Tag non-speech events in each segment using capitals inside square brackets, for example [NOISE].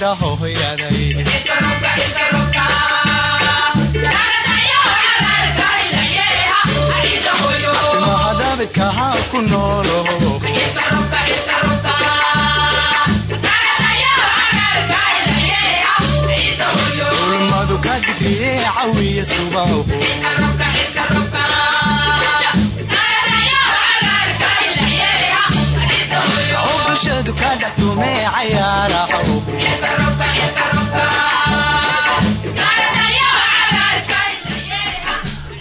cidda hooyaday mahadabidkaha ku noolo ulmadu ka digriye cawiya subaho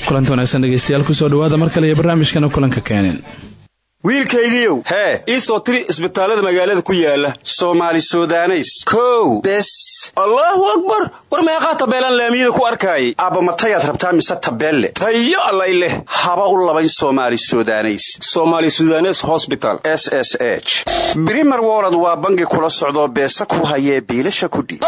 kulanti wanaagsan dhegeystayaal ku soo dhawaada mar kale iyo barnaamijkana kulanka keenin wiilkaygiiow hee ii soo tiri isbitaallada magaalada ku yaalla soomaali sudaneys. Kow. Bes. Allaahu akbar. War meeqaa tabeelaan laamiyada ku arkaayay? Aabbamatayaad rabtaa mise tabeelle? Tayo allay leh. Haba u labayn somaali sudaneys. Somaali sudanes hosbital s s h. Brimer wolod waa bangi kula socdoo beesa ku hayee biilasha kudhiib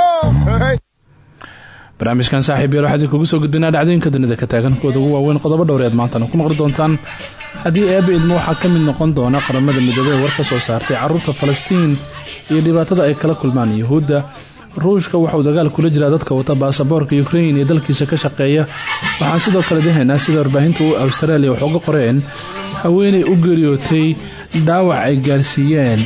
barnaamijkan saaxiib yael waxaa idinkugu soo gudbinaa dhacdooyinka dunida ka taagan kuwooda ugu waaweyn qodobo dhowreed maantana ku maqli doontaan. Haddii eebba idmo waxaa ka mid noqon doona qaramada midoobey war ka soo saartay carruurta falastiin iyo dhibaatada ay kala kulmaan yuhuudda ruushka waxauu dagaal kula jiraa dadka wata baasaboorka ukrain iyo dalkiisa ka shaqeeya. Waxaan sidoo kale dahaynaa sida warbaahinta u australia wax uga qoreen. Haweenay u geeriyootay dhaawac ay gaarsiiyeen.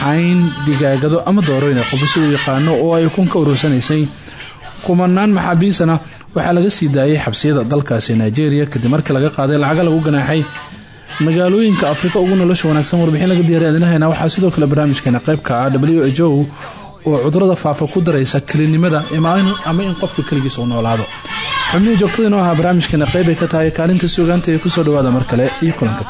Xayn digaagado ama doorooyn ay qofo yaqaano oo ay kun ka urursanaysay kumanaan maxaabiisana waxaa laga sii daayay xabsiyada dalkaasi nigeria kadib markii laga qaaday lacaga lagu ganaaxay magaalooyinka afrika ugu nolosha wanaagsan warbixin laga diyaray adinahayna waxaa sidoo kale barnaamijkeena qaybka ah w h o oo cudurrada faafa ku daraysa kelinimada ama in qofka keligiis uu noolaado. Xubnihii joogtadiinu ahaa barnaamijkeena qayb ay ka tahay kaalinta suugaanta ee ku soo dhawaada mar kale iyo kulanka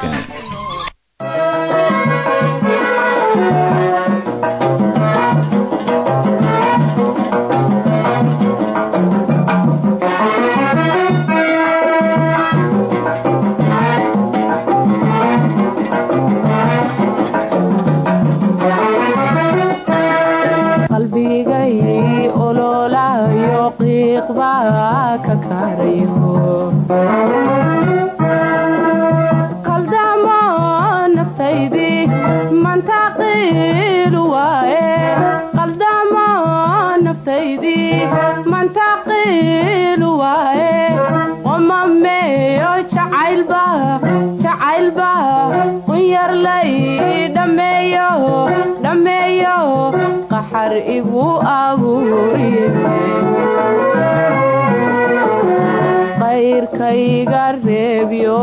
iga reebyo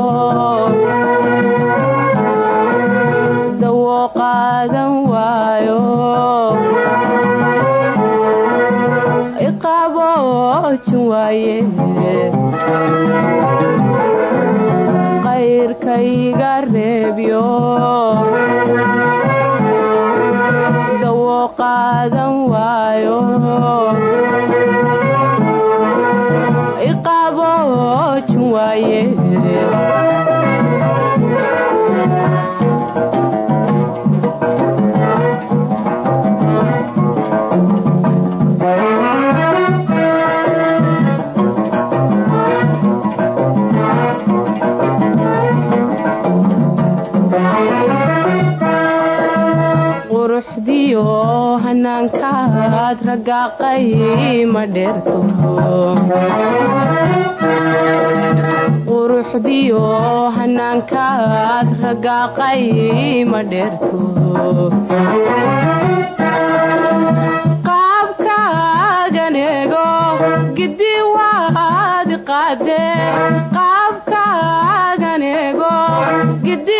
dawo qaadan waayo iqaabojin keenay quruxdiyo hanaankaad ragaaqay ma dheerto qaabkaaganeego gidi waad qaade qaabkaaganeego gidi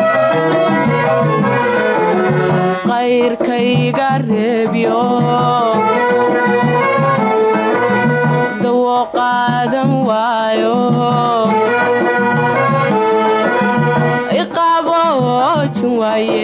qayrkayga reebyo dawo qaadan waayo. Iqaboojin waaye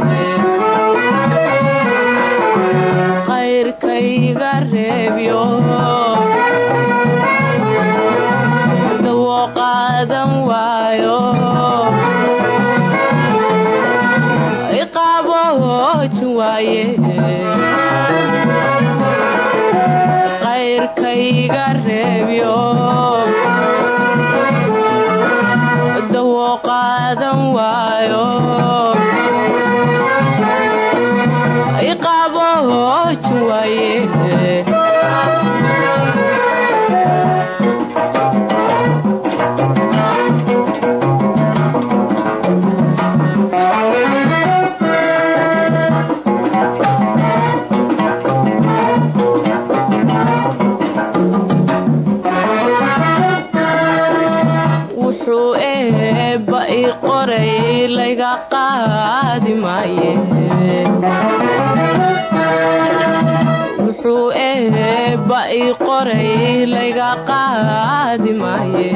sawirkayga reebyo dawoo waayo iqaabo waaye kayrkayga reebyo dawoo waayo hooj waaye eh, eh. qoray layga qaadi maaye.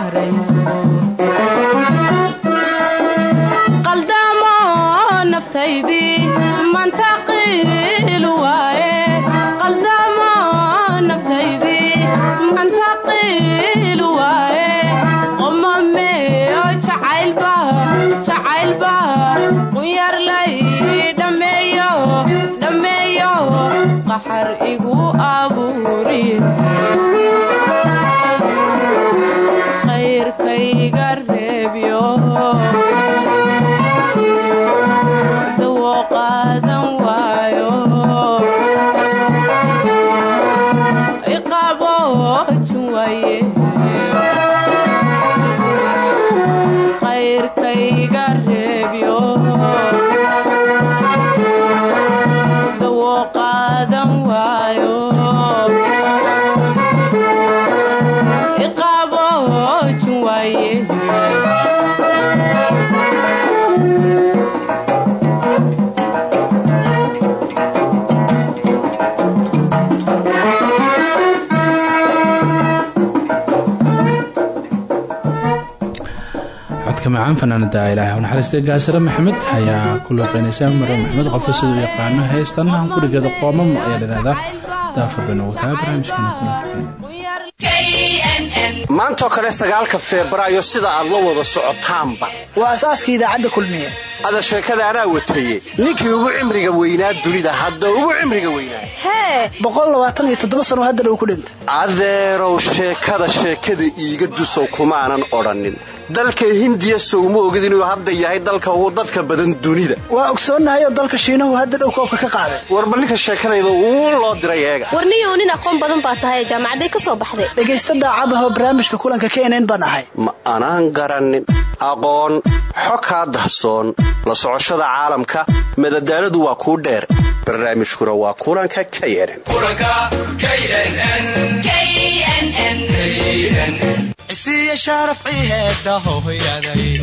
شهر katamaacan fanaanada ilaah naxariista gaasare maxamed. Ayaa ku looqeynaysa mare maxamed qofka siduu yaqaano heestannahan gurigada qoomam ayaa lidahdaa maantaoo kale sagaalka febraayo sida aad la wada socotaanba. Waa asaaskii idaacadda kulmiye. Ada sheekada anaa wataye ninkii ugu cimriga weynaa dunida hadda ugu cimriga weynaa. Hee qsano haddana uu ku dhintay. Adeerow sheekada sheekada iiga dusow kumaanan odhannin dalka hindiya sowma ogid inuu hadda yahay dalka ugu dadka badan dunida. Waa ogsoonnahay oo dalka shiinahu hadda dhow koobka ka qaaday. Warba ninka sheekadayda uu loo diray eega. Warniyow nin aqoon badan baa tahay jaamacaday ka soo baxday. Dhegaysta daacadahoo barnaamijka kulanka knn baan ahay. Ma anaan garannin aqoon xo kaa dahsoon la socoshada caalamka madadaaladu waa kuu dheer. Barnaamijkuna waa kulanka knn isiya sharaf ciheeda hohoyaday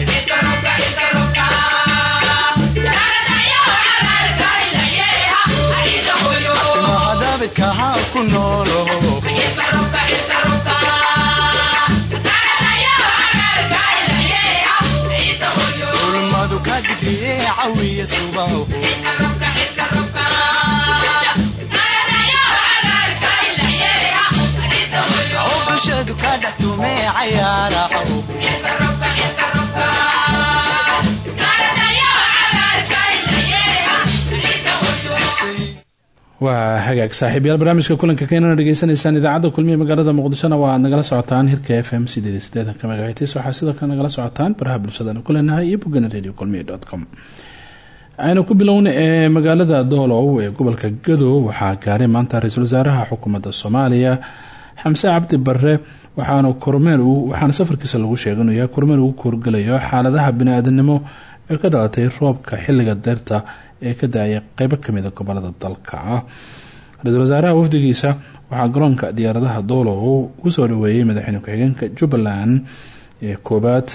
timahadabidka haa ku noolo ulmadu ka digriye cawiya subaho ka waa hagaag saaxiibayaal barnaamijka kulanka keenana dhegeysanaysaan idaacadda kulmiye magaalada muqdishona waa nagala socotaan hirka f m megaherts waxaa sidoo kale nagala socotaan baraha bulshadanu ku iyo bogana radio kulmiye com. Aynu ku bilowna ee magaalada doolow ee gobolka gadow waxaa gaaray maanta ra'iisul wasaaraha xukuumadda soomaaliya xamse cabdi bare waxaana kormeel waxaana safarkiisa lagu sheeganaya kormeel ugu korgalayo xaaladaha bini-aadanimo ee ka dhalatay roobka xilliga deerta ee ka daaya qeybo kamida gobollada dalka. Ra'iisul wasaaraha wafdigiisa waxaa garoonka diyaaradaha doolow ku soo dhaweeyay madaxweyne ku-xigeenka jubbaland ee koobaad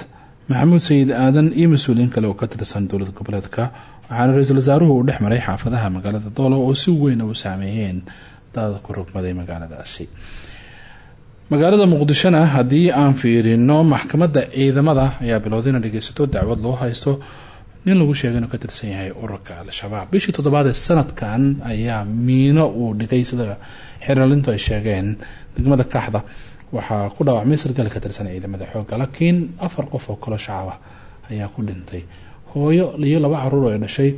maxamuud sayid aadan iyo mas'uuliyiin kale oo ka tirsan dowlad goboleedka. Waxaana ra'iisul wasaaruhu uu dhex maray xaafadaha magaalada doolow oo si weyn u saameeyeen daada ku rogmaday magaaladaasi magaalada muqdishona haddii aan fiirino maxkamadda ciidamada ayaa bilowday ina dhegeysato dacwad loo haysto. Nin lagu sheegay inuu ka tirsan yahay ururka al-shabaab. Bishii toddobaad ee sanadkan ayaa miino uu dhigay sida xeralintu ay sheegeen. Degmada kaxda waxaa ku dhaawacmay sargaal ka tirsan ciidamada xooga laakiin afar qof oo kalo shacaba ayaa ku dhintay. Hooyo iyo laba carruur ay dhashay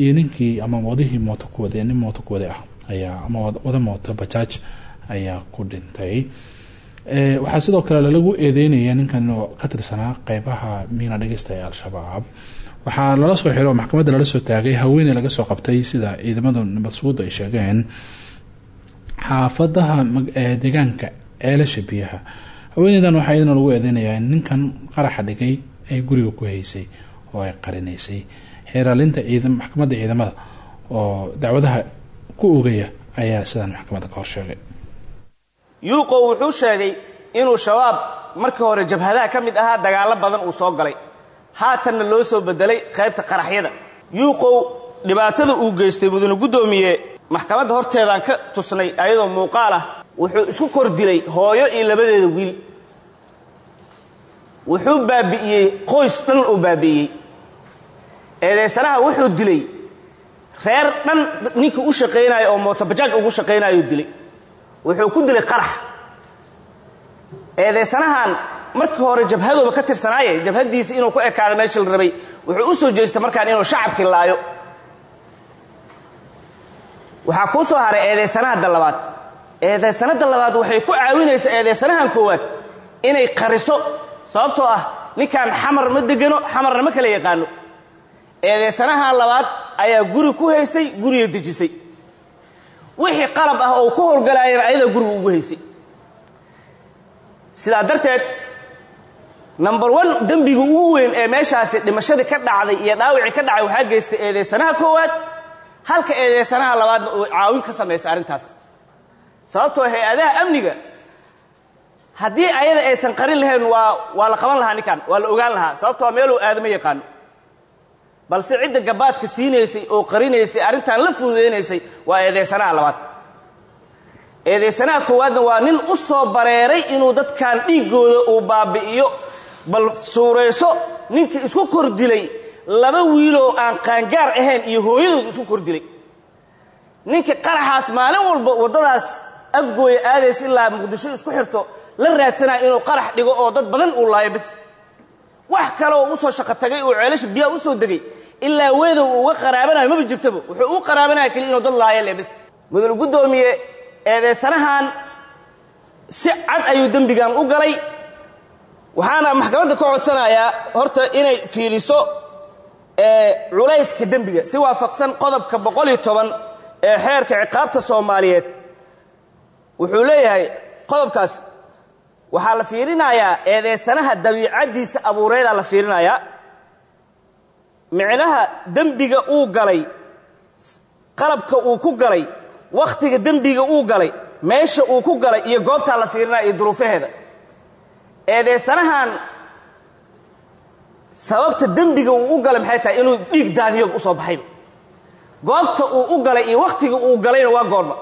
iyo ninkii ama wadihii mooto kuwade nin mooto kuwade ah ayaa ama wada mooto bajaaj ayaa ku dhintay waxaa sidoo kale lalagu eedeynaya ninkan oo ka tirsanaa qeybaha miina dhigista ee al-shabaab. Waxaa lala soo xiro maxkamadda lala soo taagay haweeney laga soo qabtay sida ciidamada nabadsuguud ay sheegeen. Xaafadaha deegaanka ceelasha biyaha haweeneydan waxaa iyadana lagu eedeynayaa in ninkan qaraxa dhigay ay guriga ku haysay oo ay qarinaysay. Xeeraalinta maxkamadda ciidamada oo dacwadaha ku ogaya ayaa sidaan maxkamadda ka hor yuuqow wuxuu sheegay inuu shabaab markii hore jabhadaha ka mid ahaa dagaallo badan uu soo galay. Haatanna loo soo bedelay qaybta qaraxyada. Yuuqow dhibaatada uu geystay mudane guddoomiye. Maxkamadda horteedaan ka tusnay ayadoo muuqaal ah. Wuxuu isku kor dilay hooyo iyo labadeeda wiil. Wuxuu baabi'iyey qoys dhan uu baabi'iyey eedeysanaha wuxuu dilay. Reer dhan ninkii u shaqaynayo oo mootobajaaj ugu shaqaynayo dilay wuxuu ku dilay qarax. Eedeysanahan markii hore jabhadooba ka tirsanaaye jabhadiisa inuu ku ekaado meesha la rabay wuxuu u soo jeestay markaan inuu shacabkii laayo. Waxaa kuu soo haray eedeysanahada labaad. Eedeysanada labaad waxay ku caawinaysaa eedeysanahan koowaad inay qariso sababtoo ah ninkaan xamar ma degano xamarna ma kala yaqaano. Eedeysanahan labaad ayaa guri ku haysay guriga dejisay wixii qalab ah oo ku howlgalaayana ayadaa guriga ugu haysay. Sidaa darteed number one dembiga ugu weyn ee meeshaasi dhimashadii ka dhacday iyo dhaawicii ka dhacay waxaa geystay eedeysanaha koowaad halka eedeysanaha labaadna oo caawin ka samaysay arrintaas. Sababtoo hay'adaha amniga haddii ayada aysan qarin lahayn waa waa la qaban lahaa ninkan waa la ogaan lahaa. Sababtoo meeluu aadama yaqaano balse cidda gabaadka siinaysay oo qarinaysay arrintan la fududaynaysay waa eedeysanaha labaad. Eedeysanaha koowaadna waa nin u soo bareeray inuu dadkan dhiiggooda uu baabi'iyo. Bal suurayso ninkii isku kor dilay laba wiiloo aan qaangaar ahayn iyo hooyadood isku kor dilay ninkii qaraxaas maalin walba waddadaas afgooya aadaysa ilaa muqdisho isku xirto la raadsanayo inuu qarax dhigo oo dad badan uu laayo bis wax kaleoo u soo shaqo tagay oo ceelasha biyaha u soo degay ilaa weedow uga qaraabanayo maba jirtaba. Wuxuu u qaraabanaya keliya inuu dad laayo le bis mudane guddoomiye eedeysanahan si cad ayuu dembigan u galay. Waxaana maxkamadda ka codsanayaa horta inay fiiriso culayska dembiga. Si waafaqsan qodobka boqol iyo toban ee xeerka ciqaabta soomaaliyeed. Wuxuu leeyahay qodobkaas waxaa la fiirinayaa eedeysanaha dabiicaddiisa abuureedaa la fiirinayaa micnaha dembiga uu galay qalabka uu ku galay wakhtiga dembiga uu galay meesha uu ku galay iyo goobtaa la fiirinaya iyo duruufaheeda eedeysanahan sababta dembiga uu u galay maxay tahay inuu dhiig daadiyood u soo baxayba. Goobta uu u galay iyo wakhtiga uu galayna waa goorma.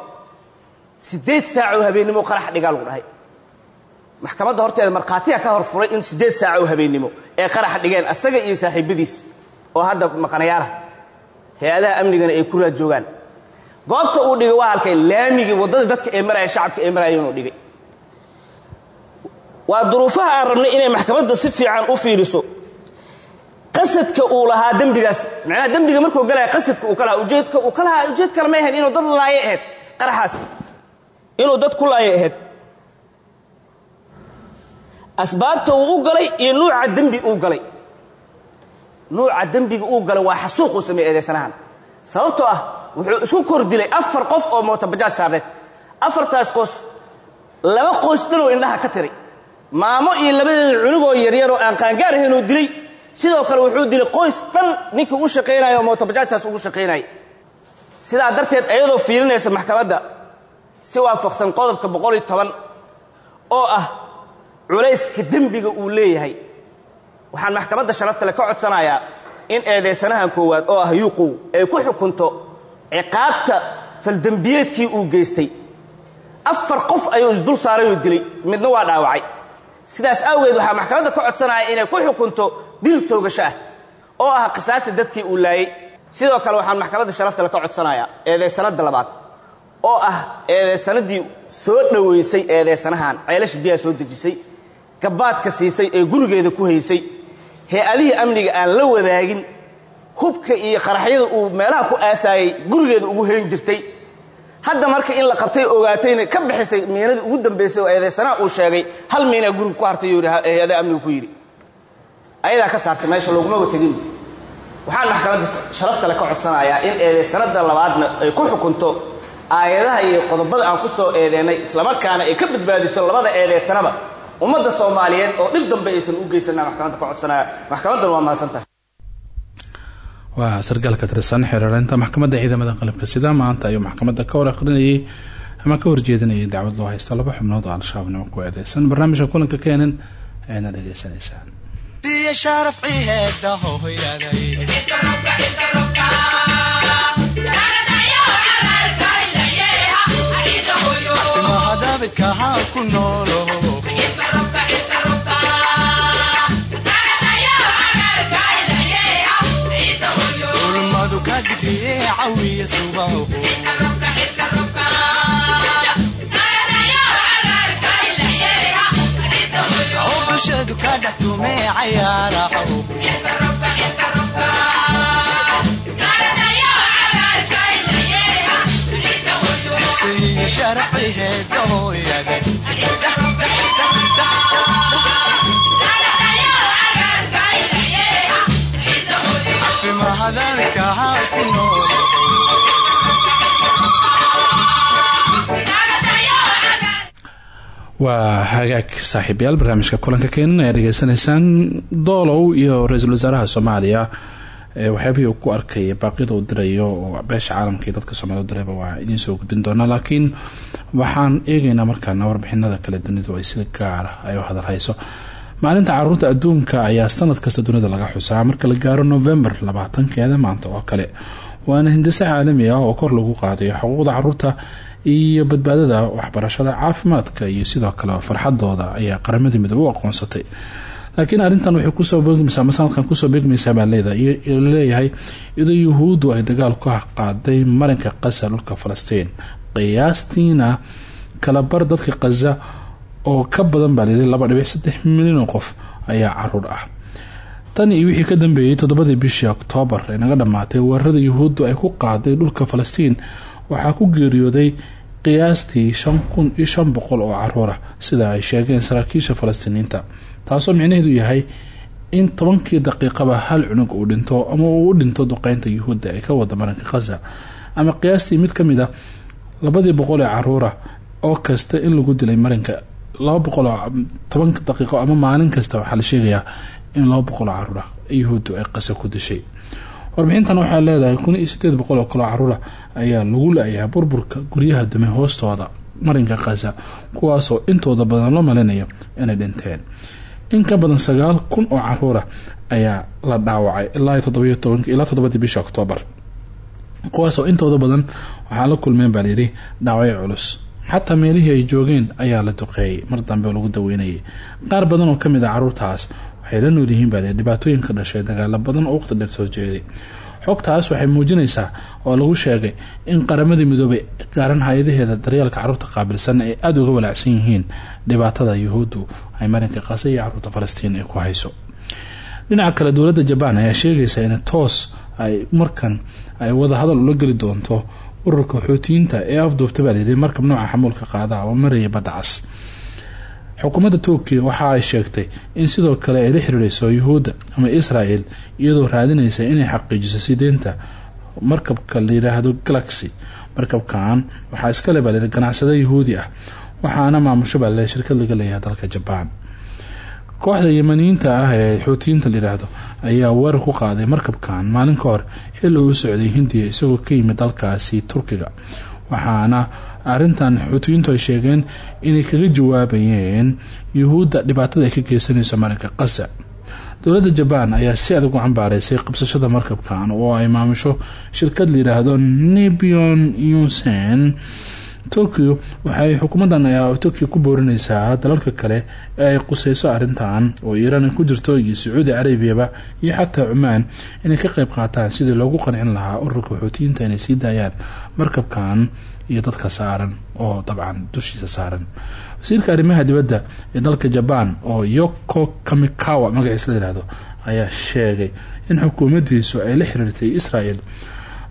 Siddeed saac oo habeennimo qarax dhigaa lagu dhahay. Maxkamadda horteeda markhaatiya ka hor furay in siddeed saac oo habeennimo ee qaraxa dhigeen asaga iyo saaxiibbadiis oo hadda maqanayaalaha hay'adaha amnigana ay ku raad joogaan. Goobta uu dhigay waa halkay laamigii waddadii dadka ee maraya shacabka ee maraya inuu dhigay. Waa duruufaha aan rabnay inay maxkamadda si fiican u fiiriso. Qasadka uu lahaa dembigaas macnaha dembiga markuu galaya qasadka uu ka lahaa ujeedka uu ka lahaa ujeed kale may ahayn inuu dad laaye ahayd qaraxaas. Inuu dad ku laaye ahayd. Asbaabta uu u galay iyo nuuca dembi uu galay nuuca dembiga uu galay waa xasuuquu sameeyey eedeysanahan. Sababtoo ah wuxuu isku kor dilay afar qof oo mootabajaaj saarneed. Afartaas qoys laba qoys dhanoo indhaha ka tiray maamo iyo labadeeda cunugoo yaryaroo aan qaangaar ahaynuu dilay. Sidoo kale wuxuu dilay qoys dhan ninkii u shaqaynaya oo mootabajaajtaas ugu shaqaynaya sidaa darteed ayadoo fiirinaysa maxkamadda si waafaqsan qodobka boqol iyo toban oo ah culayska dembiga uu leeyahay waxaan maxkamadda sharaftale ka codsanayaa in eedaysanahan koowaad oo ah yuuqow ay ku xukunto ciqaabta faldembiyeedkii uu geystay. Afar qof ayuu isdul saarayoo dilay midna waa dhaawacay. Sidaas awgeed waxaa maxkamadda ka codsanaya inay ku xukunto dil toogasho ah oo ah qisaasta dadkii uu laayey sidoo kale waxaan maxkamadda sharaftale ka codsanayaa eedaysanada labaad oo ah eedaysanadii soo dhowaysay eedaysanahan ceelasha biyaha soo dejisay gabaadka siisay ee gurigeeda ku haysay hay'adihii amniga aan la wadaagin hubka iyo qaraxyada uu meelaha ku aasaayay gurigeeda ugu hayn jirtay. Hadda marka in la qabtay ogaatayna ka bixisay miinadii ugu dambaysay oo eedaysanaha uu sheegay hal miinaa guriga ku hartay yuu hay'adaha amniga ku yidhi. Ayadaa ka saartay meesha loogumaba tegin. Waxaan maxkamadda sharaftale ka codsanayaa in eedaysanada labaadna ay ku xukunto aayadaha iyo qodobada aan ku soo eedeennay islamarkaana ay ka badbaadiso labada eedaysanaba ummadda soomaaliyeed oo dhib dambe aysan u geysanaa maxkamadda ka codsanaya. Maxkamaddan waa mahadsantahay waa sargaalka tirsan xereereynta maxkamadda ciidamada qalabka sida maanta ayuu maxkamadda ka hor aqrinayay ama ka horjeedinayay dacwad loo haysta laba xubnood oo al-shabaabnimo ku eedeysan barnaamijka kulanka keenan daabidka haa ku cawiya subaho bulshadu ka dhex tumee cayaaraho siya sharafciheeda hooyaday timaha daabidka haa ku noolo waa hagaag saaxiibayaal barnaamijka kulanka keenan ayaa dhegeysanaysaan doolow iyo ra'iisul wasaaraha soomaaliya. Waxyaabihii uu ku arkay baaqyada uu dirayo oo beesha caalamka dadka soomaliya u dirayba waa idiin soo gudbin doonaa laakiin waxaan eegaynaa markaana warbixinada kale dunidu ay sida gaara ay u hadalhayso. Maalinta carruurta adduunka ayaa sanad kasta dunida laga xusaa. Marka la gaaro november labaatankeeda maanta oo kale waana hindise caalami ah oo kor lagu qaadayo xuquuqda carruurta iyo badbaadada waxbarashada caafimaadka iyo sidoo kale farxadooda ayaa qaramada midoobe u aqoonsatay. Laakiin arrintan waxay ku soo beegmaysaa ama sanadkan ku soo beegmaysaa baa leeyahay iyadoo yuhuuddu ay dagaal ku qaaday marinka qaza dhulka falastiin. Qiyaastiina kalabar dadka qaza oo ka badan baa layidhi laba milyan oo qof ayaa carruur ah. Tan iyo wixii ka dambeeyey toddobadii bishii oktoobar ee naga dhammaatay weerarada yuhuuddu ay ku qaaday dhulka falastiin waxaa ku geeriyooday qiyaastii shan kun iyo shan boqol oo carruur ah sida ay sheegeen saraakiisha falastiiniyiinta taasoo micnaheedu yahay in tobankii daqiiqaba hal cunug uu dhinto ama uu dhinto duqeynta yuhuudda ee ka wada maranka khaza ama qiyaastii mid ka mid a labadii boqol ee caruura oo kasta in lagu dilay marinka laba boqol oo toban daqiiqo ama maalin kasta waxaa la sheegayaa in laba boqol oo caruura yuhuuddu ay qasa ku dishay warbixintan waxay leedahay kun iyo sideed boqol oo caruura ayaa lagu la-yahay burburka guryaha dume hoostooda marinka khaza kuwaasoo intooda badan loo malinayo inay dhinteen. In ka badan sagaal kun oo caruura ayaa la dhaawacay ilaa toddobadii bisha oktoobar kuwaasoo intooda badan waxaa la kulmeen baa layidhi dhaawacyo culus. Xataa meelihii ay joogeen ayaa la duqeeyay mar dambe lagu daweynayay qaar badan oo ka mid a caruurtaas waxay la nool yihiin baa layidhi dhibaatooyin ka dhashay dagaalo badan oo waqti dheer soo jeeday. Xogtaas waxay muujinaysaa oo lagu sheegay in qaramadii midoobay gaaran hay'adaheeda daryeelka carruurta qaabilsan ay aada uga walaacsan yihiin dhibaatada yuhuuddu ay marinka qasa iyo carruurta falastiin ay ku hayso. Dhinaca kale dowladda jabaan ayaa sheegaysa in toos ay markan ay wadahadal ula geli doonto ururka xootiyiinta ee afduubta baa layidhi markab nooca xamuulka qaada oo maraya badda cas xukuumadda turkiya waxa ay sheegtay in sidoo kale ay la xiriireyso yuhuudda ama israel iyadoo raadinaysa inay xaqiijiso sideenta markabka la yiraahdo galaxy. Markabkan waxaa iskale baa layidhi ganacsada yuhuudi ah waxaana maamusho baa shirkad laga leeyahay dalka jabaan kooxda yamaniyiinta ah ee xootiyiinta layidhaahdo ayaa weerar ku qaaday markabkan maalin ka hor xilli uu socday hindiya isagoo ka yimid dalkaasi turkiga waxaana arintan xuutiyiintu ay sheegeen inay kaga jawaabayeen yuhuudda dhibaatada ay ka geysanayso marinka qasa dowladda jabaan ayaa si adag u cambaaraysay qabsashada markabkan oo ay maamusho shirkad layidhaahdo nebion yusen tokyo waxay xukuumadan ayaa tokyo ku boorineysaa dalalka kale ee ay quseyso arintan oo iiraan ku jirto iyo sacuudi carabiyaba iyo xataa cumaan inay ka qeyb qaataan sidii loogu qancin lahaa ururka xuutiyiinta inay sii daayaan markabkan iyo dadka saaran oo dabcan dushiisa saaran. Wasiirka arrimaha dibadda ee dalka jabaan oo yoko kamikawa magaciisa la yihahdo ayaa sheegay in xukuumadiisu ay la xiriirtay israel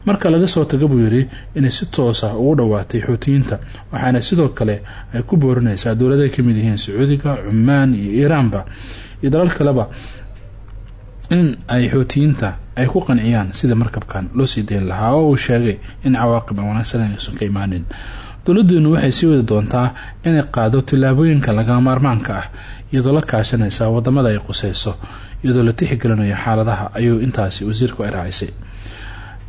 marka laga soo taga buu yidhi inay si toosa ugu dhowaatay xuutiyiinta waxaana sidoo kale ay ku boorinaysaa dowladaay ka mid yihiin sacuudiga cumaan iyo iiraanba. Iyo dalal kaleba in ay xuutiyiinta ay ku qanciyaan sida markabkan loo sii dayn lahaa. Oo uu sheegay in cawaaqib aan wanaagsan aysan ka imaanin dowladeenu waxay sii wadi doontaa inay qaado tillaabooyinka lagama maarmaanka ah iyadoo la kaashanaysa waddamada ay quseyso iyadoo la tixgelinayo xaaladaha ayuu intaasi wasiirku ay raacisay.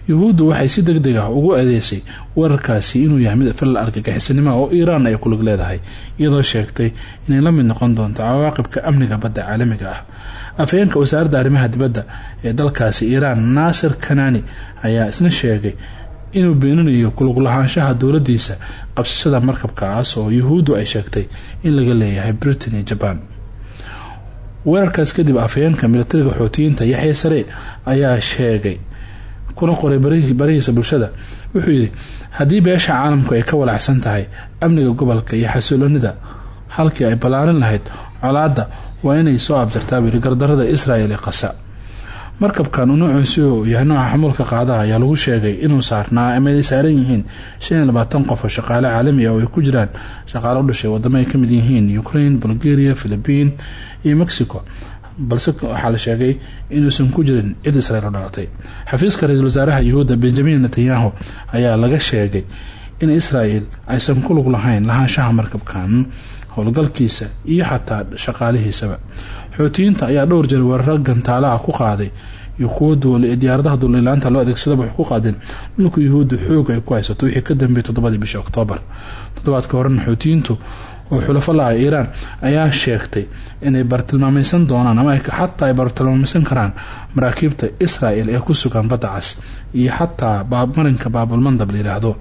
Yuhuuddu waxay si deg deg ah ugu adeysay weerarkaasi inuu yahay mid fil argagixisanimo oo iiraan ay kulug leedahay iyadoo sheegtay inay la mid noqon doonto cawaaqibka amniga badda caalamiga ah afhayeenka wasaaradda arrimaha dibadda ee dalkaasi iiraan naasir kanani ayaa isna sheegay inuu beeninayo kuluglahaanshaha dowladiisa qabsashada markabkaas oo yuhuuddu ay sheegtay in laga leeyahay britain iyo jabaan weerarkaas kadib afhayeenka militariga xootiyiinta yaxya sare ayaa sheegay kuna qoray barihiisa bulshada wuxuu yidhi haddii beesha caalamku ay ka walaacsan tahay amniga gobolka iyo xasiloonida halkii ay ballaarin lahayd colaadda waa inay soo abjartaa buyiri gardarada israel ee qasa markabkan nuuciisi uu yahay nooca xamuulka qaadaha ayaa lagu sheegay inuu saarnaa ama ay saaran yihiin shan iyo labaatan qof oo shaqaale caalami ah oo ay ku jiraan shaqaale u dhashay wadamo ay ka mid yihiin ukraine bulgaria philibiin iyo mexico. Balse waxaa la sheegay inuusan ku jirin cid israel u dhalatay. Xafiiska ra'iisul wasaaraha yuhuudda benjamin netanyahu ayaa laga sheegay in israel aysan ku lug lahayn lahaanshaha markabkan howlgalkiisa iyo xataa shaqaalihiisaba. Xootiyiinta ayaa dhowr jeer weeraro gantaalaha ku qaaday. Iyo kuwo diyaaradaha duulilaanta loo adeegsadaba waxay ku qaadeen dhulka yuhuudda xoog ay ku haysato wixii ka dambeeyay toddobadii bishii oktoobar. Toddobaadka horena xootiyiintu oo xulafo laha iiraan ayaa sheegtay inay bartilmaameysan doonaan ama xataa ay bartilmaameysan karaan maraakiibta israel ee ku sugan badda cas iyo xataa marinka baabulmandab layidhaahdo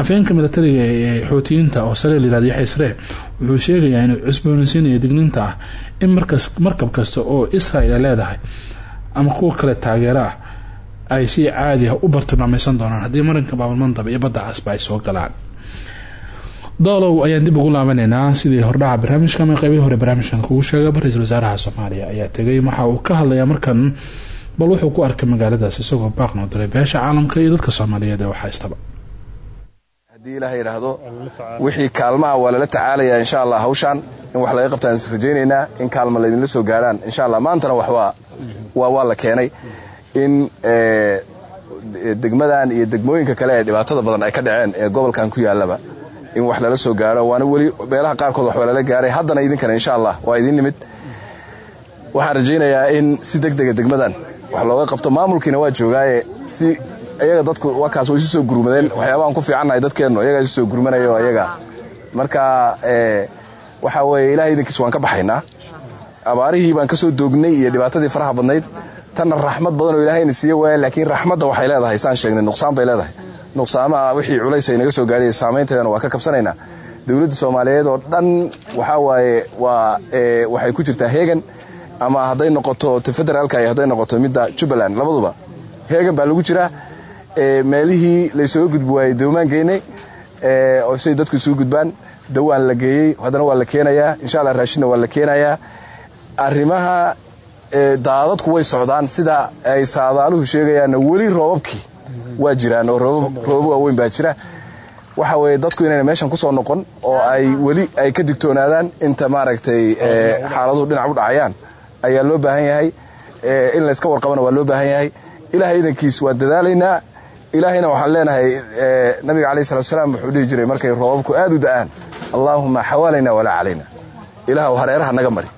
afheenka militariga ee xootiyiinta oo sare layihahdo yaxya sare wuxuu sheegayaa inuu cusboonaysiinayo digniinta ah in markas markab kasta oo israel ay leedahay ama kuwa kale taageero ah ay si caadi ah u bartilmaameysan doonaan haddii marinka baabulmandab iyo badda casba ay soo galaan. Doolow ayaan dib ugu laabanaynaa sidii hordhaca barnaamijka ama qeybihii hore barnaamijkan kugu sheegaba ra'iisul wasaaraha soomaaliya ayaa tegay. Waxa uu ka hadlayaa markan bal wuxuu ku arkay magaaladaas isagoo baaqnoo diray beesha caalamka iyo dadka soomaaliyeed ee waxhaystaba haddii ilaah yidhaahdo wixii kaalmaha waa lala tacaalayaa insha allah hawshaan in wax laga qabtaan is rajaynaynaa in kaalma laydinla soo gaarhaan insha allah. Maantana wax waa waa la keenay. In degmadan iyo degmooyinka kale ee dhibaatada badan ay ka dhaceen ee gobolkan ku yaallaba in wax lala soo gaaro waana weli beelaha qaarkood wax waa lala gaaray. Haddana idinkana insha allah waa idin nimid. Waxaan rajaynayaa in si deg dega degmadan wax looga qabto. Maamulkiina waa joogaaye si iyaga dadku wakaas way isu soo gurmadeen. Waxyaabahan ku fiicannahay dadkeennu. Iyagaa isu soo gurmanaya oo iyaga marka waxaa weeye ilahay idinkiis waan ka baxaynaa. Abaarihii baan ka soo doognay iyo dhibaatadii faraha badnayd. Tanna raxmad badan oo ilaahayna siiye waaya laakiin raxmadda waxay leedahay. Saan sheegnay nuqsaan bay leedahay. Nuqsaamaha wixii culays ay naga soo gaadhay saamaynteedana waa ka kabsanaynaa. Dowladda soomaaliyeed oo dhan waxaa waaye waa waxay ku jirtaa heegan ama hadday noqoto federaalka iyo hadday noqoto midda jubbaland labaduba. Heegan baa lagu jiraa meelihii laysooga gudbi waayey dowmaan geynay oo siday dadku isugu gudbaan. Dawaan la geeyey haddana waa la keenayaa. Insha allah raashinna waa la keenayaa. Arrimaha daadadku way socdaan sida ay saadaaluhu sheegayaanna weli roobabkii waa jiraan oo roobab waaweyn baa jira. Waxa weye dadku inayna meeshan ku soo noqon oo ay weli ay ka digtoonaadaan inta maaragtay xaaladuhu dhinac u dhacayaan. Ayaa loo baahan yahay. In layska warqabana waa loo baahan yahay. Ilahay idankiis waan dadaalaynaa ilaahayna waxaan leenahay nabiga alayh salatu salaam wuxuu dhihi jiray markay roobabku aad u da'aan allaahuma xawaalayna walaa calayna ilaahw hareeraha naga mari.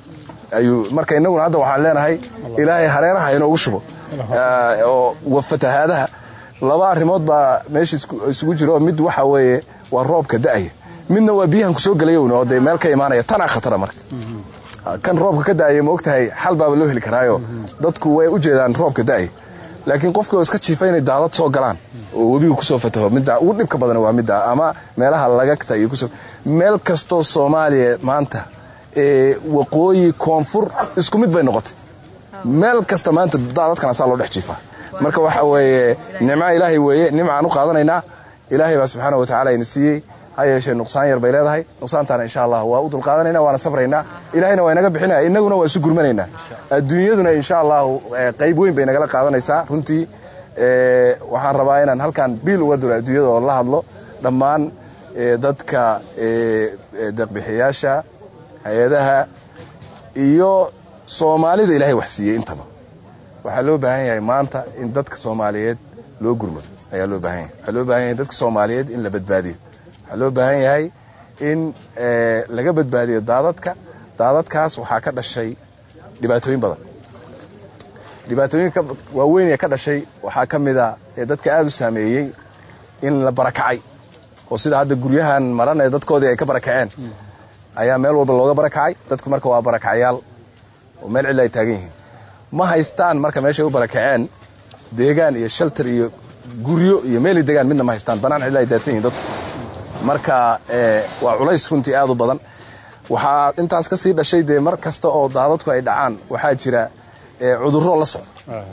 Ayuu marka innaguna hadda waxaan leenahay ilaahay hareeraha inoogu shubo. Oo fatahaadaha laba arrimood baa meesha isugu jiro mid waxa weeye waa roobka da'aya. Midna waa biyahan ku soo gelayown oo dee meel ka imaanaya. Tanaa khatara marka. Kan roobka ka da'aya ma xal baaba loo heli karaayo. Dadku way u jeedaan roobka da'aya laakiin qofkii oo iska jiifa inay daadad soo galaan oo webiga ku soo fataho. Midda ugu dhibka badan waa midda ama meelaha lagagta iyo ku soo meel kastoo soomaaliya maanta waqooyi koonfur isku mid bay noqotay. Meel kasta maanta daadadkan asaa loo dhex jiifaa marka waxa weeye nimca ilaahay weeye nimcaan u qaadanaynaa. Ilaahay baa subxaana wa tacala ina ha yeeshee nuqsaan yar bay leedahay. Nuqsaantaana insha allah waa u dulqaadanayna waana sabraynaa ilaahayna waa inaga bixinaya. Innaguna waa isu gurmanaynaa adduunyaduna insha allahu qayb weyn bay nagala qaadanaysaa. Runtii waxaan rabaa inaan halkan biil uga diro adduunyada oo la hadlo. Dhammaan dadka deeqbixiyaasha hay'adaha iyo soomaalida ilaahay wax siiyey intaba. Waxaa loo baahan yahay maanta in dadka soomaaliyeed loo gurmado. Ayaa loo baahan yahay. Waxaa loo baahan yahay dadka soomaaliyeed in la badbaadiyo waxaa loo baahan yahay in laga badbaadiyo daadadka. Daadadkaas waxaa ka dhashay dhibaatooyin badan. Dhibaatooyinka waaweyn ee ka dhashay waxaa ka mida ee dadka aada u saameeyey in la barakacay. Oo sida hadda guryahan maran ee dadkoodii ay ka barakaceen. Ayaa meel walba looga barakacay. Dadku marka waa barakacayaal oo meel cidla ay taagan yihiin. Ma haystaan marka meeshay u barakaceen deegaan iyo shaltar iyo guryo iyo meeli degaan midna ma haystaan. Bannaan cidla ay daadsan yihiin dadku marka waa culays runtii aad u badan. Waxaa intaas ka sii dhashay dee mar kasta oo daadadku ay dhacaan waxaa jira cudurro la socda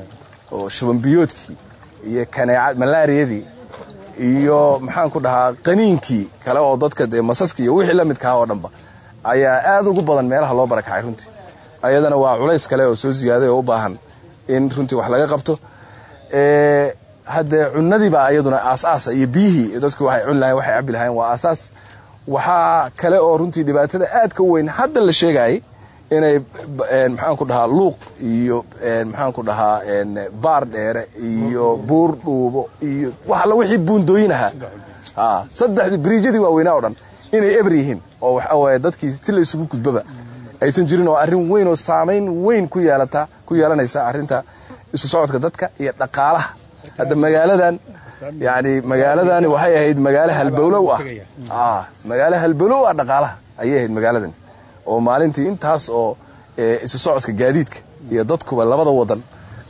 oo shubanbiyoodkii iyo malaariyadii iyo maxaan ku dhahaa qaniinkii kale oo dadka dee masaskii iyo wixii la midkaha oo dhanba ayaa aad ugu badan meelaha loo barakacay runtii. Ayadana waa culays kale oo soo siyaaday oo u baahan in runtii wax laga qabto haddee cunadiibaa iyaduna aasaasa iyo biyihii dadku waxay cuni lahayn waxay cabbi lahayn waa aasaas. Waxaa kale oo runtii dhibaatada aadka weyn hadda la sheegayay inay maxaan ku dhahaa luuq iyo maxaan ku dhahaa baar dheere iyo buur dhuubo iyo wax alla wixii buundooyin ahaa. Saddexdii biriijyadii waaweynaa o dhan inay eber yihiin oo waxa waaye dadkii si la isugu gudbaba aysan jirin oo arrin weyn oo saamayn weyn ku yeelata ku yeelanaysa arrinta isu socodka dadka iyo dhaqaalaha hadda magaaladan yani magaaladani waxay ahayd magaalo halbowlow ah. Magaalo halbowlow ah dhaqaalaha ayay ahayd magaaladan. Oo maalintii intaas oo isu socodka gaadiidka iyo dadkuba labada wadan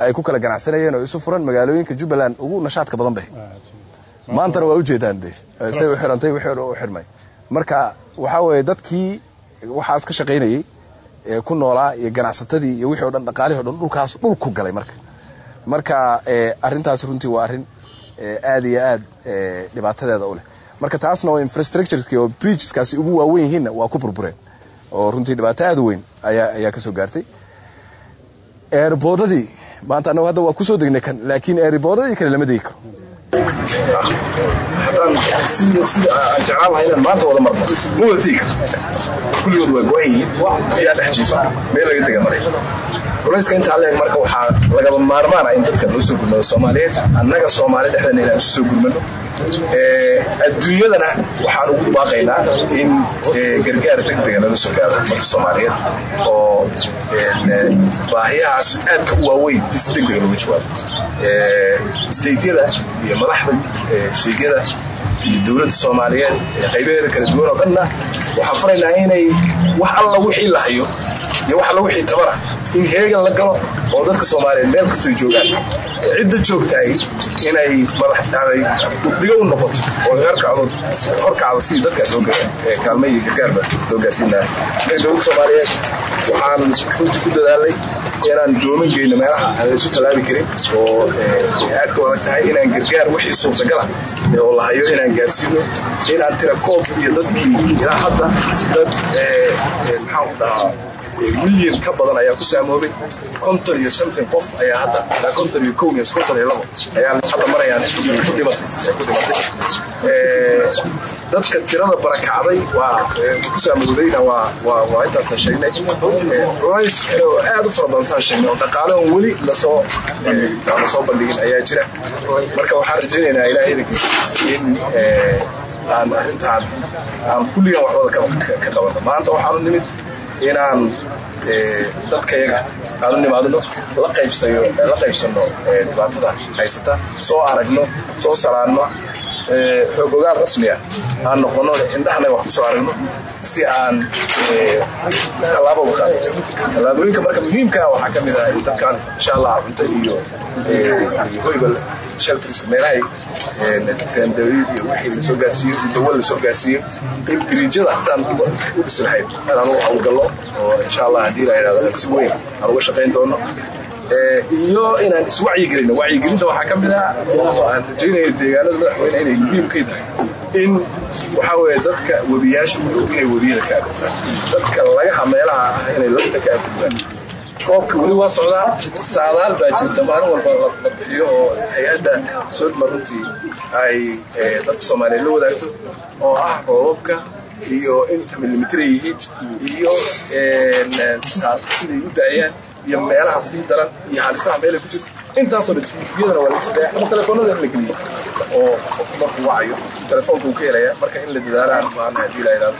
ay ku kala ganacsanayeen oo isu furan magaalooyinka jubbaland ugu nashaadka badan bay. Maantana waa ujeedaan de say u xirantay u xirmay. Marka waxaa weeye dadkii waxaas ka shaqaynayey ee ku noolaa iyo ganacsatadii iyo wixii o dhan dhaqaalihii o dhan dhulkaas dhulku galay marka marka arrintaas runtii waa arrin aad iyo aad dhibaatadeeda u leh. Marka taasna oo infrastructureki oo bridgeskaasi ugu waawen yihiinna waa ku burbureen. Oo runtii dhibaato aad weyn ayaa ka soo gaartay. Eerboodadii maanta annagu hadda waa ku soo degnay kan laakiin eerboodadii kale lama degi karo. Sida aan jeclaan lahaa inaan maanta wada marno ma wada tegi karo kulligood waa go-an yihiin ayaa dhex jiifa. Meel laga tega maray culayska intaa leeg marka waxaa lagaba maarmaana in dadka loo soo gurmado soomaaliyeed. Annaga soomaali dhexdeena inaan isu soo gurmano adduunyadana waxaan ugu baaqaynaa in gargaar degdega lala soo gaaro ummadda soomaaliyeed oo baahiyahaas aadka u waaweyn in si degdega looga jawaabo. Steytyada iyo madaxda steytyada iyo dowladda soomaaliyeed qaybaheeda kala duwan oo dhanna waxaan faraynaa inay wax alla wixii la hayo iyo wax alla wixii tabara in heegan la galo oo dadka soomaaliyeed meel kastoy joogaan. Cidda joogtahay inay madaxdigo u noqoto oo horkacda si dadkaas kaalma iyo gargaarba loo gaarsiinaa dowladda soomaaliyeed waxaan runtii ku dadaalay inaan dooman geyno meelaha aan laysu tallaabi karin oo aadka u adag tahay inaan gargaar wixii suurtagala oo la hayo inaan gaarsiino inaan tirakoob iyo dadkii ilaa hadda dad maxaan ku dhahaa milyan ka badan ayaa ku saamoobay. Konton iyo something qof ayaa hadda konton iyo kow iyo konton iyo labo ayaa hadda marayaan ku dhimatay ku dhimatay. Dadka tirada barakacday waa ku saamoodayna waa waa waa intaasaan sheegnay. Culays kale oo aad u fara badan saan sheegnay oo dhaqaale oo weli la soo la soo bandhigin ayaa jira. Marka waxaan rajaynaynaa ilaah idankiisa in aan arrintaan aan kulligan waxbada ka qabanno. Maanta waxaanu nimid inaan dadkayaga aanu nimaadno la la qaybsanno dhibaatada haysata soo aragno soo salaanno xoogogaal rasmiya aan noqono indhahanaga wax ku soo aragno si aan tallaabo uga qaado. Tallaabooyinka marka muhiimkaa waxaa ka mid ah in dadkan insha allah cunto iyo hoyba shelters meelahay tendooyin iyo wixii la soo gaarsiiyo dawo la soo gaarsiiyo in biriijyada sidaan u dhisi lahayd inaan u hawlgallo oo insha allah haddii la yidhahdo si weyn aan uga shaqayn doono iyo inaan iswacyigelino wacyigelinta waxaa ka mid ah aan rajaynayo deegaanada madaxweyne inay muhiim ka tahay in waxaa weeye dadka webiyaasha u dhow inay webiyada ka agudaan dadka lagaha meelaha ah inay lagta ka agudaan roobka weli waa socdaa saadaal baa jirta maalin walba la bixiyo oo hay'adda soodma runtii ay dadka soomaaliyeed la wadaagto oo ah roobabka iyo inta milimitray yihiin iyo siday u daayaan iyo meelaha sii daran iyo halisaha meelay ku jirto. Intaasoo dhan tiifiyadana waa laga sameeya ama telefoonada in la geliyo oo qofku markuu wacayo telefoonka uu ka helaya marka in la dadaalaan maana haddii la yidhahdo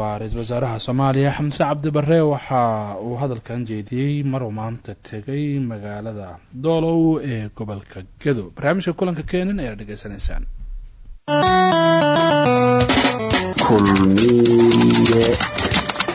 waa ra'iisul wasaaraha soomaaliya xamse cabdi bare waxa uu hadalkan jeediyey maruu maanta tegay magaalada doolow ee gobolka gedo. Barnaamijka kulanka keenan ayaad dhegeysanaysaan kulmiye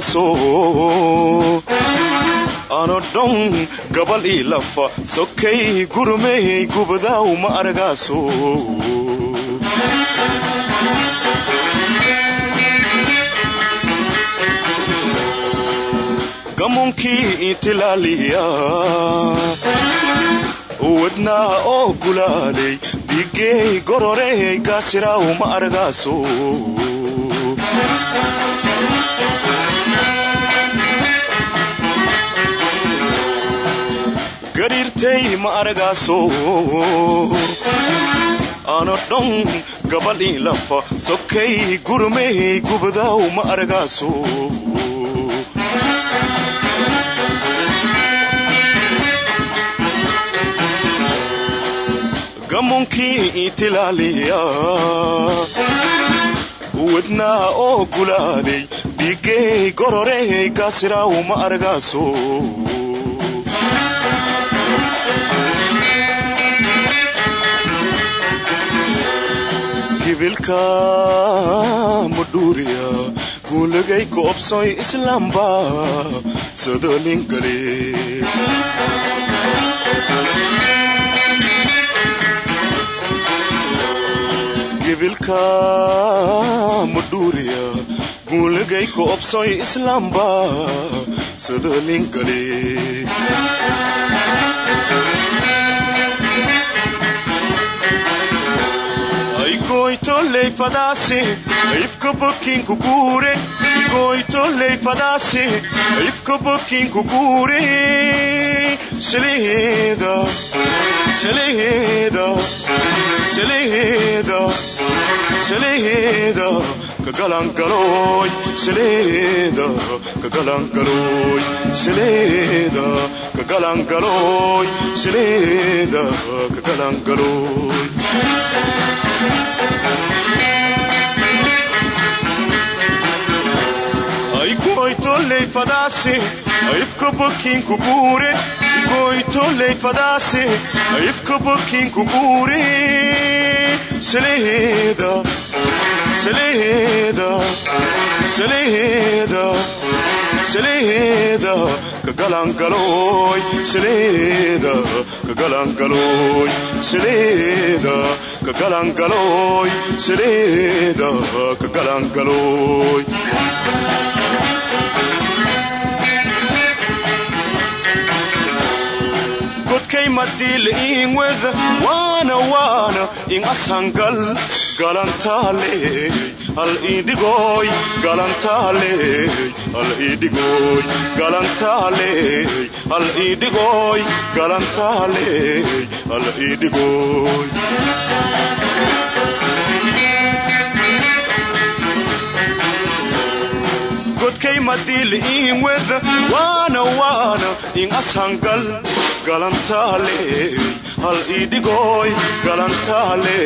aragaaso ano dhon gabal ii lafa sokay gurmey gubadaaw ma aragaaso gamunkii itilaaliya wadnaa oo gulaaley dhiigeey gororey gaasiraaw ma argaaso gariirtay ma argaaso ano dhon gabadhii lafa sokay gurmey gubadaaw ma argaaso gamunkii itilaaliya wadnaa oo gulaaley dhiigeey gororey gaasiraaw ma argaaso gibilka mudhuuriya guulagay koobsoy islaamba sadolingale gibilka mudhuuriya guulagay koobsoy islaamba sadolingale goytoley fadaasi ifka bokinku guure goytoley fadaasi ifka bokinku guure saleeda saleeda saleeda saleeda kagalangaloy saleeda kagalangaloy saleeda kagalangaloy saleeda kagalangaloy goytoley fadaasi ifka bokinku guure goytoley fadaasi ifka bokinku guure saleeda saleeda saleeda saleeda kagalangaloy saleeda kagalangaloy saleeda kagalangaloy saleeda kagalangaloy madiiliin wed waana waana in asangal galantaale hal idhigoy galantaale hal idhigoy galantaale hal idhigoy galantaale hal idhigoy godkay madiiliin wed waana waana in asangal galantaale hal idhigoy galantaale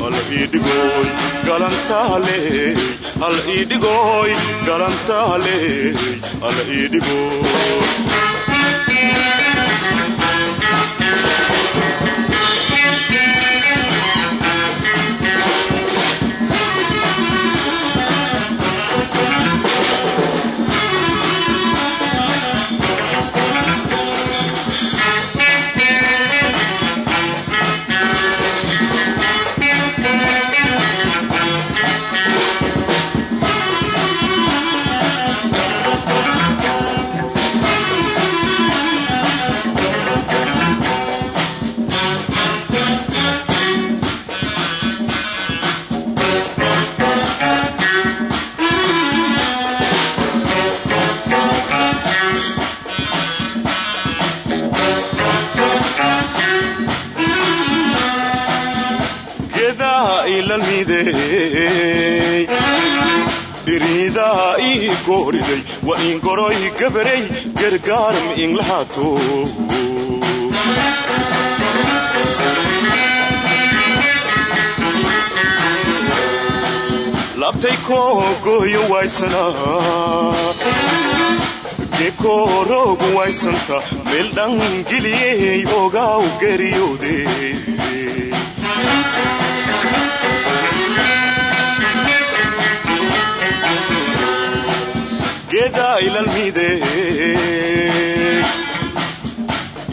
hal idhigoy galantaale hal idhigoy galantaale hal idhigoy dhiriidaha ii gooriday wa ingoroy gabarey gargaaram inglahaato labtay koo gooyo waysanaa gekoo roogu waysanta meel dhangeliyey ogaaw geriyoode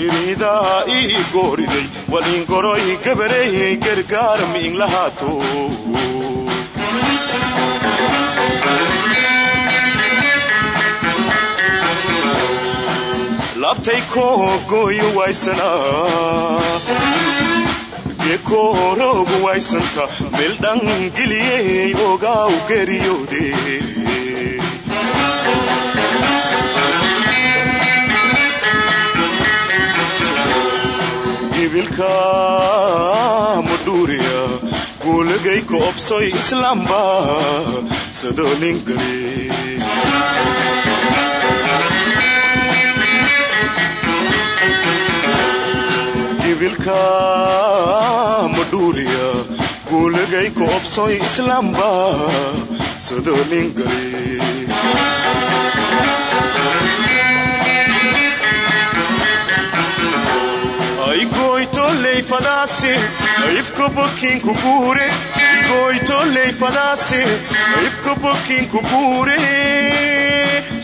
iriidaha ii gooriday waliingoroy gabarey gargaaram inglahaato laabtay koo gooyo waysanaa geekooroogu waysanta meeldhangeliyey ogaaw geeriyoode gibilka mudhuuriya guulagay obsoy islaamba sadolingale gibilka mudhuuriya guulagay obsoy islaamba sadolingale goytoleyfadaase ifka bokiinku guure goytoleyfadaase ifka bokiinku guure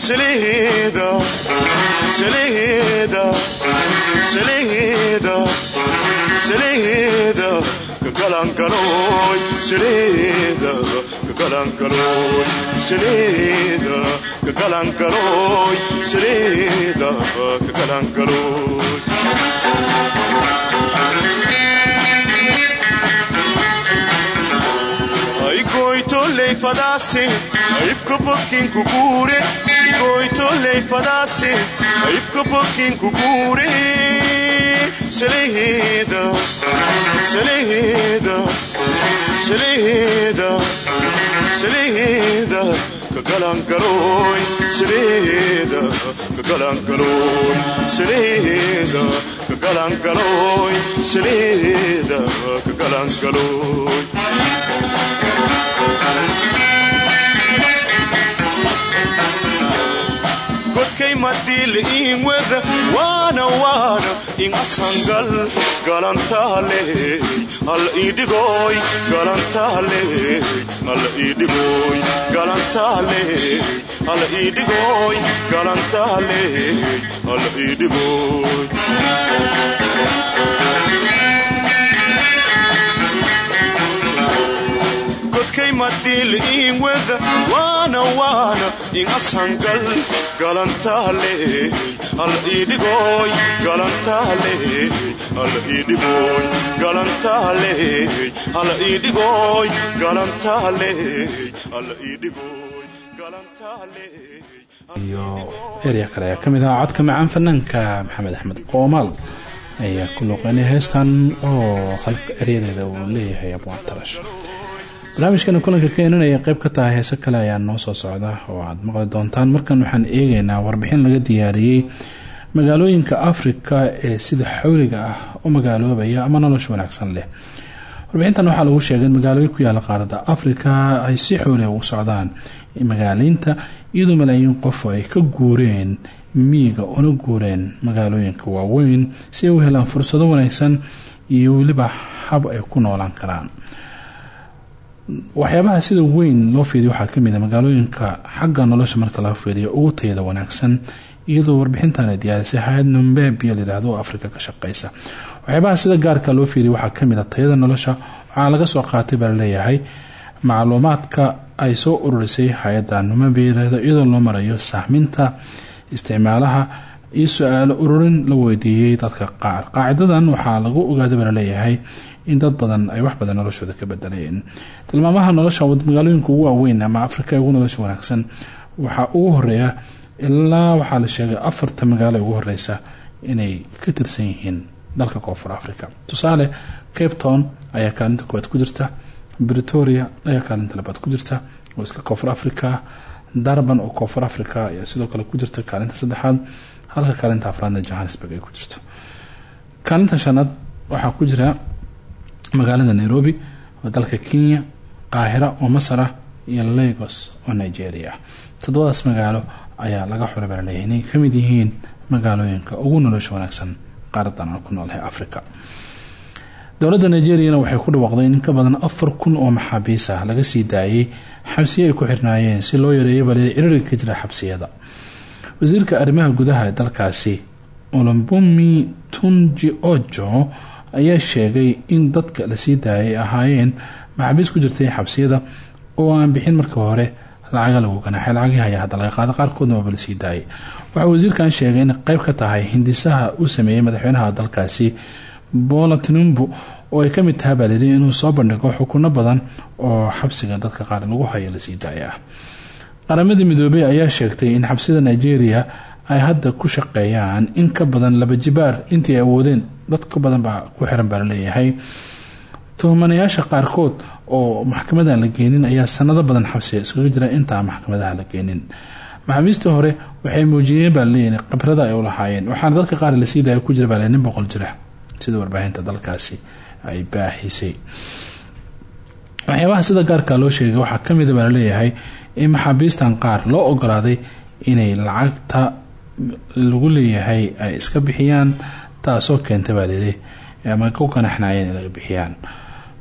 saleeda saleeda saleeda saleeda kagalangalooy saleeda kagalangalooy goytoleyfadaase ifka bokiinku guure goytoleyfadaase ifka bokiinku guure saleeda saleeda saleeda saleeda kagalangalooy saleeda kagalangalooy saleeda kagalangalooy saleeda kagalangalooy godkay madiile iin weda waana waana in asangal galantaaley hal iidhigooy galantaaley hal iidhigooy galantaaley hal iidhigooy galantaaley hal iidhigooy weda waana waana in asangal iyo erya kale ayaa ka mid ah codka macaan fanaanka maxamed axmed qoomaal ayaa ku luuqeynaya heestan oo halka eryadeeda uu leeyahay abwaan tarash barnaamijkana kulanka keenan ay qayb ka tahay heese kale ayaa noo soo socda oo aad maqli doontaan. Markan waxaan eegaynaa warbixin laga diyaariyey magaalooyinka afrika ee sida xawliga ah u magaaloobaya ama nolosha wanaagsan leh. Warbixintan waxaa lagu sheegay in magaalooyin ku yaalla qaaradda afrika ay si xooliga ugu socdaan. Magaaleynta iyadoo malaayiin qof ay ka guureen miyiga una guureen magaalooyinka waaweyn si ay u helaan fursado wanaagsan iyo weliba hab ay ku noolaan karaan waxyaabaha sida weyn loo fiiriya waxaa ka mid a magaalooyinka xagga nolosha marka laga fiiriyo ugu tayada wanaagsan iyadoo warbixintan ay diyaarisay hay'ad layidhaahdo oo afrika ka shaqeysa. Waxyaabaha sida gaarka loo fiiriya waxaa ka mid a tayada nolosha. Waxaa laga soo qaatay baa la leeyahay macluumaadka ay soo ururisay hay'adda numbebiyo iyadoo loo marayo sahminta isticmaalaha iyo su'aalo ururin la weydiiyey dadka qaar. Qaacidadan waxaa lagu ogaaday baa la leeyahay in dad badan ay wax badan noloshooda ka bedelayeen tilmaamaha nolosha magaalooyinka ugu waaweyn ama afrika ugu nolosha wanaagsan waxaa ugu horreeya ilaa waxaa la sheegay afarta magaalo ugu horeysa inay ka tirsan yihiin dalka koonfur africa tusaale cape town ayaa kaalinta koowaad ku jirta bretoria ayaa kaalinta labaad ku jirta oo iska koonfur africa darban oo koonfur africa ayaa sidoo kale ku jirta kaalinta saddexaad halka kaalinta afraadna johannesburg ay ku jirto. Kaalinta shanaad waxaa ku jira magaalada nairobi oo dalka kenya qaahira oo masar ah iyo lagos oo nigeria. Toddobadaas magaalo ayaa laga la leeyahay inay ka mid yihiin magaalooyinka ugu nolosha wanaagsan qaaradan aan ku noolahay africa dowladda nigeriyana waxay ku dhawaaqday in ka badan afar kun oo maxaabiis ah laga sii daayay xabsiyo ay ku xirnaayeen si loo yareeyo bale ciriiriga ka jira xabsiyada. Wasiirka arrimaha gudaha ee dalkaasi olombumi tunji ojo ayaa sheegay in dadka la sii daayay ay ahaayeen maxaabiis ku jirtay xabsiyada oo aan bixin marka hore lacaga lagu ganaaxay lacagii haya hadda laga qaada. Qaarkoodna waaba la sii daayay. Waxaa wasiirkan sheegay inay qeyb ka tahay hindisaha uu sameeyey madaxweynaha dalkaasi bola tinumbu oo ay ka mid tahay baa inuu soo bandhigo xukuno badan oo xabsiga dadka qaar lagu hayo la sii daaya ah. Qaramadii midoobey ayaa sheegtay in xabsida nigeria ay hadda ku shaqeeyaan. In ka badan laba jibaar intii awoodeen dad badan baa ku xiran baa la leeyahay tuhmanayaasha qaarkood oo maxkamadan la geenin ayaa sanado badan xabsiga iskaga jira intaa maxkamadaha la geenin. Maxaabiistii hore waxay muujiyeen baa la leeyahay khibrada ay u lahaayeen. Waxaana dadka qaar la sii daaya ku jira baa nin boqol jira. Sida warbaahinta dalkaasi ay baaxisay waxyaabaha sida gaarka loo sheegay waxaa kamida baa la leeyahay in maxaabiistan qaar loo ogolaaday inay lacagta lagu leeyahay ay iska bixiyaan taasoo keenta baa lili ama ku ganaxnaayeen in laga bixiyaan?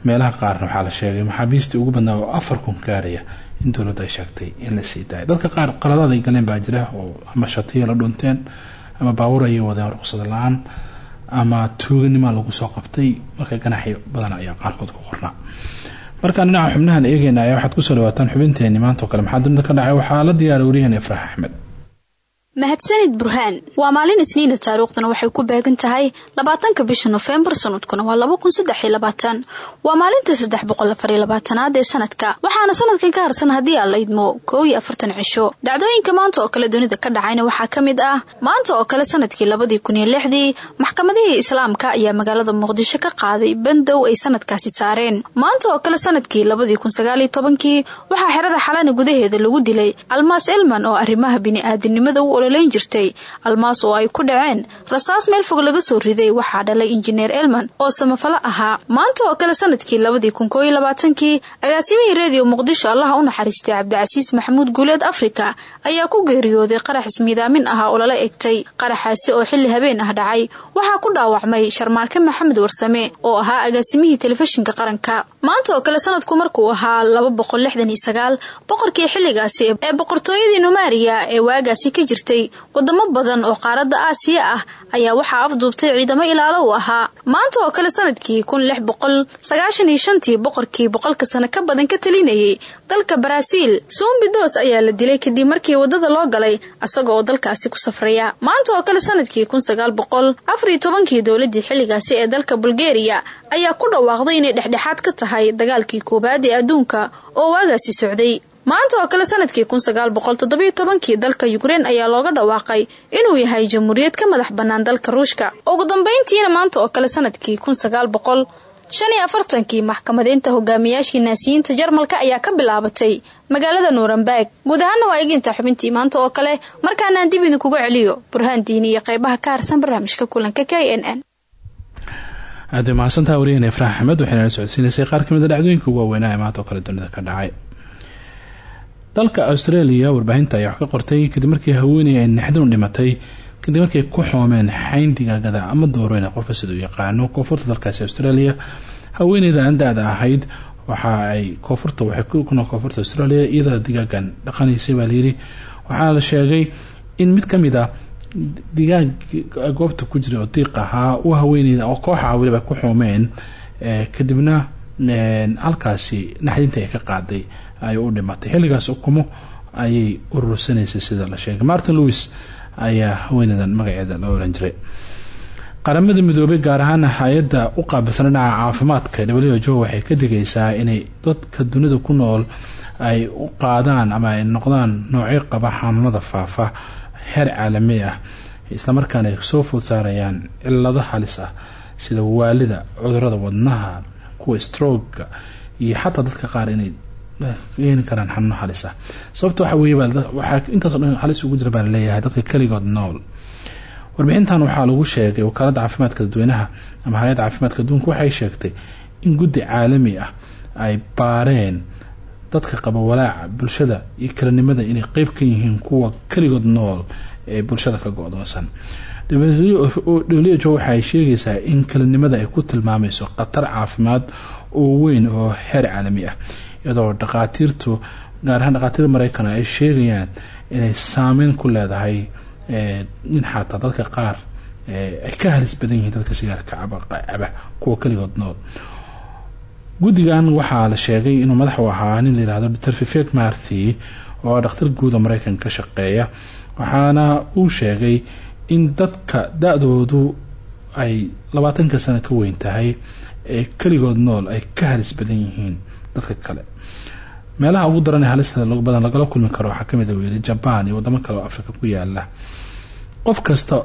Meelaha qaarna waxaa la sheegay maxaabiistii ugu badnaa oo afar kun gaaraya in dowladdu ay sheegtay in la sii daaya dadka qaar qaladaad ay galeen baa jira oo ama shatiya la dhunteen ama baabuur ayay wadeen ruqsad la'aan ama tuuganima lagu soo qabtay. Marka ganaxyo badan ayaa qaarkood ku qornaa markaan dhinaca xubnahan eegeyna waxaad ku soo dhawaataan xubinteeni maanta oo kale. Maxaa dunida ka dhacay? Waxaa la diyaara waryahan ifrax axmed mahadsanid burhaan waa maalin isniina taariikhduna waxay ku beegan tahay labaatanka bisha nofembar sanadkuna waa laba kun saddex waa maalinta saddex boqol ee sanadka waxaana sanadkan ka harsan haddii aan la idmo iyo afartan cisho. Dhacdooyinka maanta oo kale dunida ka dhacayna waxaa ka mid ah maanta oo kale sannadkii labadii kun iyo maxkamadihii islaamka ayaa magaalada muqdisho ka qaaday bandow ay sanadkaasi saareen. Maanta oo kale sannadkii labadii kun waxaa xerada xalana gudaheeda lagu dilay almaas elman oo arrimaha bini-aadinimada u ololeyn jirtay almaas oo ay ku dhaceen rasaas meel fog laga soo riday waxaa dhalay injineer elman oo samafalo ahaa. Maanta oo kale sannadkii labadii kun koo iyo labaatankii agaasimihii reediyo muqdisho allaha u naxariistay cabdicasiis maxamuud guuleed afrika ayaa ku geeriyooday qarax ismiidaamin ahaa oo lala egtay. Qaraxaasi oo xilli habeen ah dhacay waxaa ku dhaawacmay sharmaarke maxamed warsame oo ahaa agaasimihii telefishinka qaranka. Maanta oo kale sanadku markuu ahaa laba boqol lixdan iyo sagaal boqorkii xilligaasi ee boqortooyadii numaariya ee waagaasi ka jirtay wadamo badan oo qaaradda aasiya ah ayaa waxaa afduubtay ciidamo ilaalo u ahaa. Maanta oo kale sannadkii kun lix boqol sagaashan iyo shantii boqorkii boqolka sano ka badan ka talinayay dalka baraaziil suumbidos ayaa la dilay kadib markii waddada loo galay isaga oo dalkaasi ku safraya. Maanta oo kale sannadkii kun sagaal boqol afar tobankii dowladii xilligaasi ee dalka bulgeriya ayaa ku dhawaaqday inay dhexdhexaad ka tahay dagaalkii koowaad ee adduunka oo waagaasi socday maanta oo kale sannadkii kun sagaal boqol toddobiyo tobankii dalka yukrein ayaa looga dhawaaqay inuu yahay jamhuuriyad ka madax bannaan dalka ruushka. Ugu dambeyntiina maanta oo kale sannadkii kun sagaal boqol shan iyo afartankii maxkamadeynta hogaamiyaashii naasiyiinta jarmalka ayaa ka bilaabatay magaalada nuurenberg guud ahaana waa eeginta xubintii maanta oo kale. Markaanaan dib idinkuga celiyo burhaan diini iyo qaybaha ka harsan barnaamijka kulanka k n n. Aada mahadsantaha wariyaheen ifraax axmed waxayna la socodsiinaysay qaar ka mid a dhacdooyinka ugu waaweynaa ee maanta oo kale dunida ka dhacay dalka australia warbaahinta ayaa wax ka qortay kadib markii haweeney ay naxdin dhimatay kadib markay ku xoomeen xayn digaagada ama dooreyna qofka siduu yaqaano. Koonfurta dalkaasi australia haweeneyda aan da-da ahayd waxa ay koonfurta waxay kunoo koonfurta australia iyada digaagan dhaqanaysay baa waxaana la sheegay in mid ka mid a digaag goobta ku jira oo diiq ahaa u haweeneyda oo kooxa weliba ku xoomeen kadibna halkaasi naxdinta ay ka qaaday ay u dhimatay. Xilligaas ukumo ayay urursanaysay sida la sheegay. Martin louis ayaa haweeneydan magaceeda loo oran jiray. Qaramada midoobay gaar ahaan hay'adda u qaabilsan dhinaca caafimaadka w jo waxay ka digaysaa inay dadka dunida ku nool ay u qaadaan ama ay noqdaan noocyo qaba xanuunada faafa heer caalami ah islamarkaana ay soo food saarayaan cilado halis ah sida waalida cudurrada wadnaha kuwa strooga iyo xataa dadka qaar inay keeni karaan xanuuno halis ah. Sababta waxa weeye waxaa intaasoo dhan halis ugu jira baa la leeyahay dadka keligood nool. Warbixintan waxaa lagu sheegay wakaaladda caafimaadka dadweynaha ama hay'adda caafimaadka adduunka waxay sheegtay in guddi caalami ah ay baareen dadka qaba walaaca bulshada iyo kalinimada inay qeyb ka yihiin kuwa keligood nool ee bulshada ka go-doonsan w jo waxaay sheegaysaa in kalinimada ay ku tilmaamayso khatar caafimaad oo weyn oo heer caalami ah iyadoo dhaqaatiirtu gaar ahaan dhaqaatiir mareykan ay sheegayaan inay saameyn ku leedahay in xataa dadka qaar ay ka halis badan yihiin dadka sigaarka caba kuwa keligood nool. Guddigan waxaa la sheegay inuu madax u ahaa nin layihahdo dr. Fifek marthy oo dhakhtar guuda mareykanka ka shaqeeya waxaana uu sheegay in dadka da-doodu ay labaatanka sano ka weyn tahay ee keligood nool ay ka halis badan yihiin dadka kale. Meelaha ugu daran ee halista badan lagala kulmi karo waxaa ka mid a weli jabaan iyo wadamo kale oo afrika ku yaalla qof kasta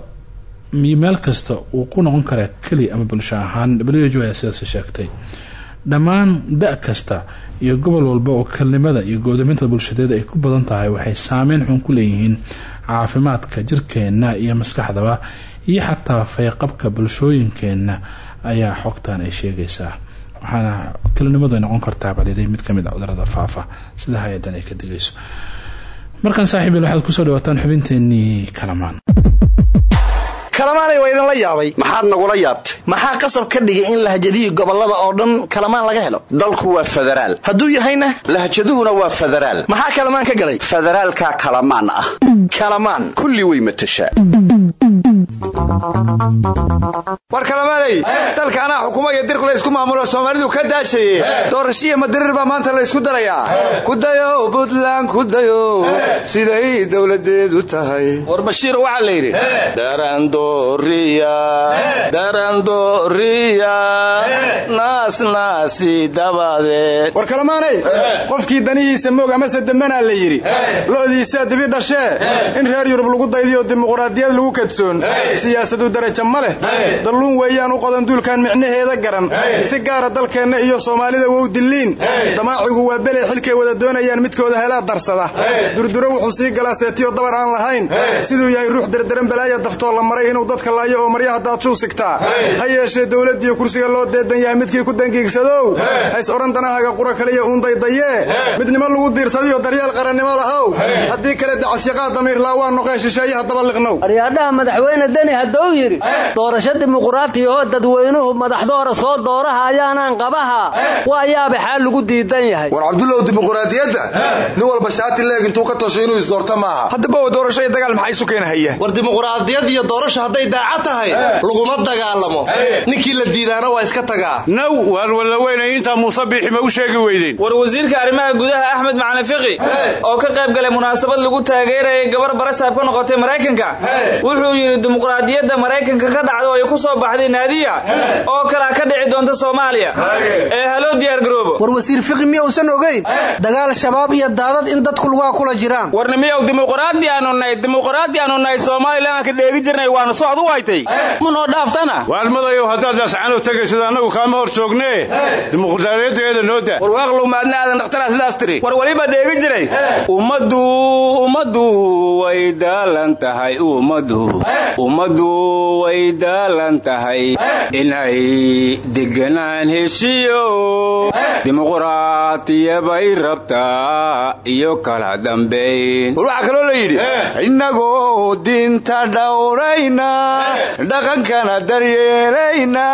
iyo meel kasta uu ku noqon karaa keli ama bulsho ahaan w h o ayaa sidaas sheegtay. Dhammaan da kasta iyo gobol walba oo kelnimada iyo goodoominta bulshadeed ay ku badan tahay waxay saameyn xun ku leeyihiin caafimaadka jirkeena iyo maskaxdaba iyo xataa fayqabka bulshooyinkeenna ayaa xogtan ay sheegaysaa. Waxaana kelinimadu ay noqon kartaa balilay mid ka mid a cudurrada faafa. Sida hay'adan ay ka digayso markan saaxiibil waxaad ku soo dhawaataan xubinteenii kalamaan kalamaanay waa idinla yaabay. Maxaad nagula yaabtay? Maxaa qasab ka dhigay in lahjadihii gobollada oo dhan kalamaan laga helo? Dalku waa federaal. Hadduu yahayna? Lahjaduhuna waa federaal. Maxaa kalamaan ka galay? Federaalkaa kalamaan ah. Kalamaan. Kulli way matashaa war kalamaanay dalka anaa xukuma iyo dirku laysku maamulo soomaalidu ka daashaye doorashiya madirir baa maanta laysku darayaa kudayo buntland kudayo siday dowladeedu tahay. War bashiir waxaa la yidhi darandooriya naasnaasi dabadeed war kalamaanay? Qofkii danihiisa moog amase dembanaa la yidhi. Lo'diisaa dibi dhashee in reer yurub lagu daydiyo dimuquraadiyad lagu kadsoon. Siyaasadu daraja ma leh. Dalluun weeyaan u qodan duulkan micnaheeda garan. Si gaara dalkeenna iyo soomaalida wow dilliin. Damaacigu waa beley xilkay wada doonayaan midkooda helaa darsada. Durduro wuxuu sii galaa seetiyo dabar aan lahayn. Siduu yahay ruux derderan balaaya daftoo la maray inuu dadka laayo oo maryaha daadshuu sigtaa ha yeeshee dowladdiiyo kursiga loo deedan yahay midkii ku dangiigsadow hays odhan danahaga qura kaliya uundaydayee midnimo lagu diirsadayo daryeel qarannimo lahow haddii kale dacasyaqaa damiirlaa waa noqee shisheeyaha dabaliqnow aryaadhaha madaxweyne deni hadduu yidhi doorasho dimuquraatiyahoo dadweynuhu madaxdoora soo dooraha ayaanaan qabaha. Waa yaaba xaal lagu diidan yahay. War cabdullow dimuquraadiyadda nin walba shaati leeg intuu ka tasho inuu isdoorto maaha. Haddaba iyo dagaal maxaa isu keenahaya war dimuquraadiyad iyo doorasho hadday daaca tahay laguma dagaalamo. Ninkii la diidaana waa iska tagaa. Naw waan wallaweynay intaa muuse biixi ma u sheegi weydeen war wasiirka arrimaha gudaha axmed macalin fiqi oo ka qayb galay munaasabad lagu taageerayay gabar barasaab ka noqotay maraykanka wuxuu yidhi dimuqraadiyadda maraykanka ka dhacda oo ay ku soo baxday naadiya oo kalea ka dhici doonta soomaaliya. Ee haloo diyaargaroobo war wasiir fiqi miyausan ogeyn? Dagaal shabaab iyo daadad in dadku lugaa kula jiraan. Warnimiyow dimuqraadi aanu nahay dimuqraadi aanu nahay somalilan aan ka dheegi jirnay waana socod u haytay manoo dhaaftana. Waalmadayow haddaad laascaanoo tegaysid annagu kaama hor joognee. Dimuqraadiyadeeda noo daa war waaqlow maadna aadan dhakhtaraa sidaas tiri. War weliba dheegi jiray. Ummadu ummadu way daalan tahay ummadu. Ummadu way daalan tahay. Inay deganaan heshiyo. Dimuqraatiya bay rabtaa iyo kala dambayn war waxaa kaloo la yidhi innagoo diinta dhowrayna dhaqankana daryeelayna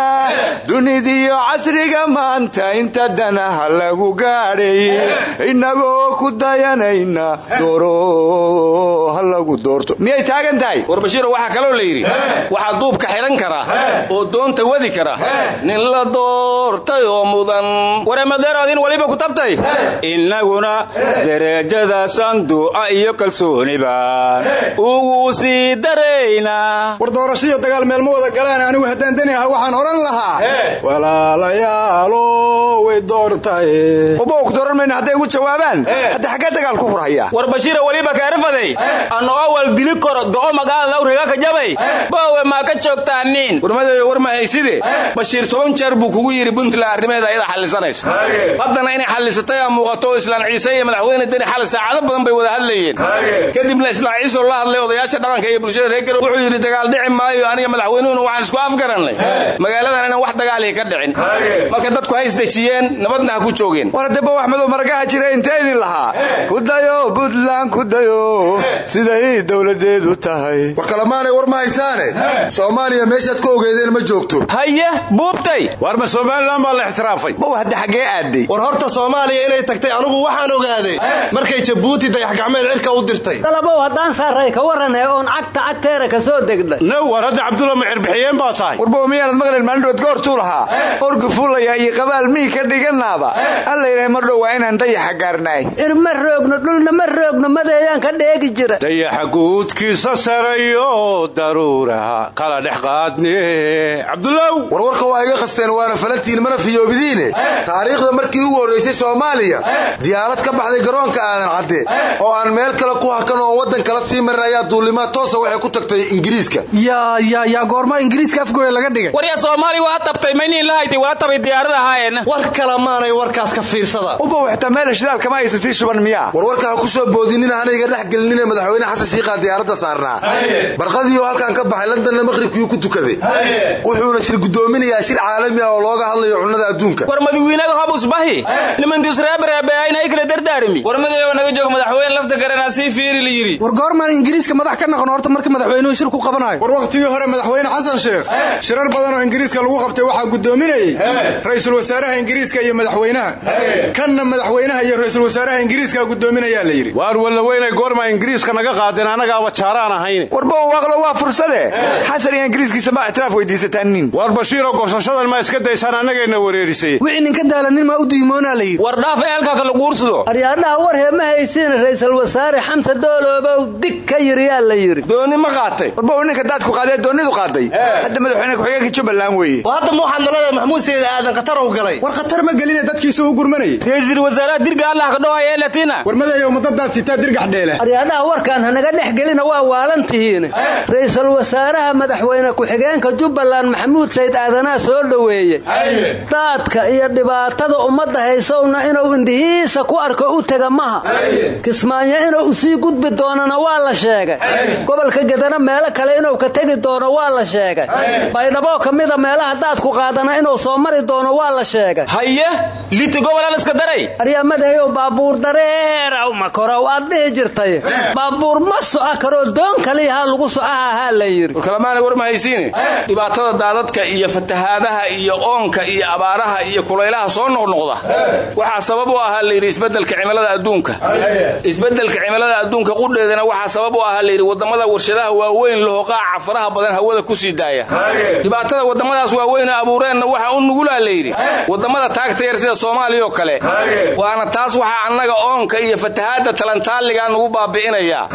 dunidiyo casriga maanta inta danaha lagu gaadhay innagoo ku dayanayna dooro ha doorto. Miyay taagan tahay? War bashiiro waxaa kaloo la yidhi waxaa duubka xidhan kara oo doonta wadi kara nin la doortay oo mudan. Waremadeeroodin weliba ku tabtay innaguna derajada sanduuca iyo kalsooniba ugu sii daraynaa war doorashiyo dagaal meel ma wada galaan anigu haddaan aha waxaan odhan lahaa. Walaalayaalo way doortaye uba ku dooran mayna hadday ugu jawaabaan? Hadda xaggee dagaal ku hurhaya. War bashiira weliba kaarifaday anno awal dili koro do'o magaala lawriga ka jabay. Boowe maa ka joogtaaniin warmadeeyo war ma hayside bashiir toban jeer buu kugu yidhi puntland arrimeeda ayada xallisanaysa. Haddana inay xallisatay aa muuqato islaan ciise iyo madaxweyne deni xali saacado badan bay wada hadlayeen. Kadibna islaan ciisoo la hadlay odayaasha dhaqanka iyo bulshada reer garow wuxuu yidhi dagaal dhici maayo aniga madaxweynuhuna waxaan isku afgarannay magaaladan inaan wax dagaalihi ka dhicin. Marka dadku ha isdejiyeen nabadna ha ku joogeen. War deba wax madow maragaha jira intee idin lahaa kudayo puntland kudayo siday dowladeedu tahay. War kalamaanay war ma haysaane? Soomaaliya meeshaad ku ogeedeen ma joogto. Haye buubtay. War ma somalilan baa la ixtiraafay. Maw hadda xaggee aaday war horta soomaaliya inay tagtay anugu waxaan ogaaday. Markay jabuuti dayaxgacmeed cirka u dirtay. Dalabow haddaan saaray ka warranay oon cagta cagteera ka soo degdhay now war hadda cabdulla ma cirbixiyeen baa tahay. Warbow miyaanad maqlin maalindhood goortuu lahaa? Orgi fuulaya iyo qabaal mii ka dhiganaaba? Alla ilahay mar dhow waa inaan dayaxa gaarnaay irma roogno dhulna ma roogno madeeyaan ka dheegi jira. Dayaxa guudkiisa sarayo daruuraha kala dhex qaadne cabdulow warwarka waa iga qasteen waana falantiin mana fiyoobidiine. Taariikhda markii ugu horraysay soomaaliya. Diyaarad ka baxday garoonka aadan cadde. Oo aan meel kale ku hakan oo waddan kala sii marin ayaa duulimaad toosa waxay ku tagtay ingiriiska yaa goorma ingiriiska afgooya laga dhigay. Waryaa soomaali waa tabtay mayniin lahaytay waa tabay diyaarada ahaayeen. War kale maanay warkaas ka fiirsada. Uba xitaa meela shidaalkama aysan sii shuban miyaa warwarka ha ku soo boodinina hanayga dhex gelinine madaxweyne xasan shiiqaa diyaaradda saarnaa. Barqadii oo halkan ka baxay londonna maqhribkiiu ku tukaday. Wuxuuna shir guddoominayaa shir caalami ah oo looga hadlayo cunnada adduunka. War madawiinaga hobusbahi nimantiis reebareebeayna ay kala dardaarmi war madayow naga joog madaxweyne lafta garanaa sii fiiri la yidhi. War goormaan ingiriiska madax ka naqon horta markii madaxweynuhu shir ku qabanayo war wakhtigii hore madaxweyne xasan sheekh shirar badan oo ingiriiska lagu qabtay waxaa guddoominayey ra'iisul wasaaraha ingiriiska iyo madaxweynaha. Kanna madaxweynaha iyo ra'iisul wasaaraha ingiriiska guddoominayaa la yidhi. Waar wallaweynay goorma ingiriiska naga qaadeen annagaaba jaaraan ahayn. Warbow waaqlo waa fursade xasan iyo ingiriiskiisa ma ictiraaf weydiisataan nin waar bashiiroo gorsashadan ma iska daysaan annagayna wareerisay. Wixii ninka daalanin maa u diimoonaa la yidhi. War dhaaf eelka kala guursado aryaadhaha war hee ma haysiin ra'iisul wasaare xamse dooloobow dig ka yiri yaa la yidhi. Dooni ma qaatay daadku qaadee doonidu qaaday hadda madaxweyne ku-xigeenka jubbaland weeye. Oo hadda muuxaad nolada maxamuud sayid aadan khatarow galay. War khatar ma geline dadkiisu u gurmanayay ra'iisul wasaaraha dirga allah ka dhawaya ee latina war madayow madadaad sitaa dirgax dheele aryaadhaha warkaan hanaga dhex gelina waa waalan tihiin. Ra'iisul wasaaraha madaxweyne ku-xigeenka jubbaland maxamuud sayid aadanaa soo dhoweeyey. Daadka iyo dhibaatada ummadda haysowna inuu indhihiisa ku arko u tega maha. Kismaayo inuu u sii gudbi doonana waa la sheegay. Gobolka gedana meelo kale inuu ka tegi doono waa la sheegay. Baydhaboo ka mida meelaha daadku qaadana inuu soo mari doono waa la sheegay. Haye liti gobolaan iska daray. Aryamadeeyow baabuur dareeraw makorow aad dhihi jirtay. Baabuur ma soco karoo doon kaliyahaa lagu socaha ahaa la yidhi. Warkalamaana war ma haysiine dhibaatada daadadka iyo fatahaadaha iyo oonka iyo abaaraha iyo kulaylaha soo noqnoqda waxaa sabab u ahaa layidhi isbeddelka cimilada adduunka. Isbeddelka cimilada adduunka qudheedana waxaa sabab u ahaa layidhi waddamada warshadaha waaweyn lahooqaaca faraha badan hawada ku sii daaya. Wadamadaas waaweyn abuureenna waxaa u nugulaa layidhi waddamada taagta yar sida soomaaliya oo kale. Waana taas waxaa annaga oonka iyo fatahaadda talantaaligaa nugu baabi'inaya.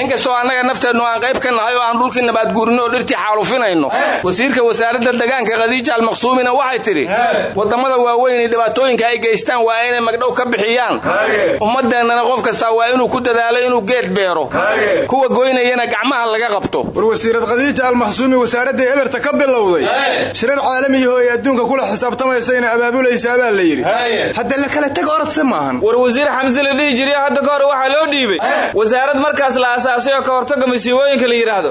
Inkastoo annaga nafteennu aan qayb ka nahay oo aan dhulkii nabaadguurinno oo dhirtii xaalufinayno wasiirka wasaaradda degaanka khadiija almaqsuumina waxay tidhi waddamada waaweyn dhibaatooyinka ay geystaan waa inay magdhow ka bixiyaan. Ummadeennana qof kastaa waa inuu ku dadaalo inuu geed beero. Kuwa goynayana gacmaha laga qabto wasiirad khadiija almaxsuumi wasaaradday eberta ka bilowday. Shirar caalamiyaho ay adduunka kula xisaabtamaysayna abaabulaysaa baa la yidhi. Hadda la kala teg orodse maahan. War wasiir xamse la dhihi jiriyo hadda ka hor waxaa loo dhiibay. Wasaarad markaas la asaasay oo ka hortaga masiibooyinka la yidhaahdo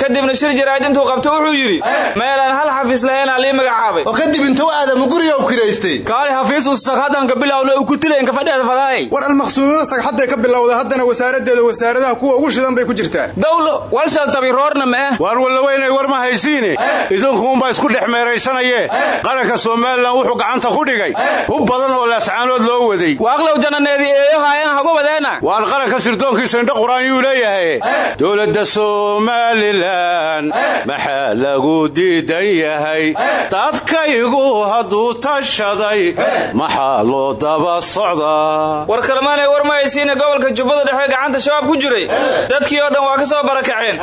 kadibna shir jaraa'id intuu qabto wuxuu yidhi meelaan hal xafiis lahaynaa lii magacaabay. Oo kadib intuu aadamu guriga u kiraystay. Kaali xafiis uu saghadanka bilowna uu ku tilayn kafadheeda fadaayay war almaqsuumima sagxadday ka bilowda haddana wasaaradeeda wasaaradaha kuwa ugu shidan bay ku jirtaa. Dawlo walshal tabiroorna ma ah waar wallaweynay war ma haysiine idinkuunbaa isku dhex meeraysanayee. Qaranka somalilan wuxuu gacanta ku dhigay. Hub badan oo laascaanood loo waday. Waaqlow jananeedii eeyo haayaan hagu wadeena. Waan qaranka sirdoonkiisa indho quraan yuu leeyahay. Dowladda somalilan maxaa lagu diidan yahay? Dadkaygu hadduu tashaday maxaa loo daba socdaa? War kalmaanay war ma haysiine gobolka jubbada dhexe gacanta shabaab ku jiray. Dadkii oo dhan waa ka soo barakaceen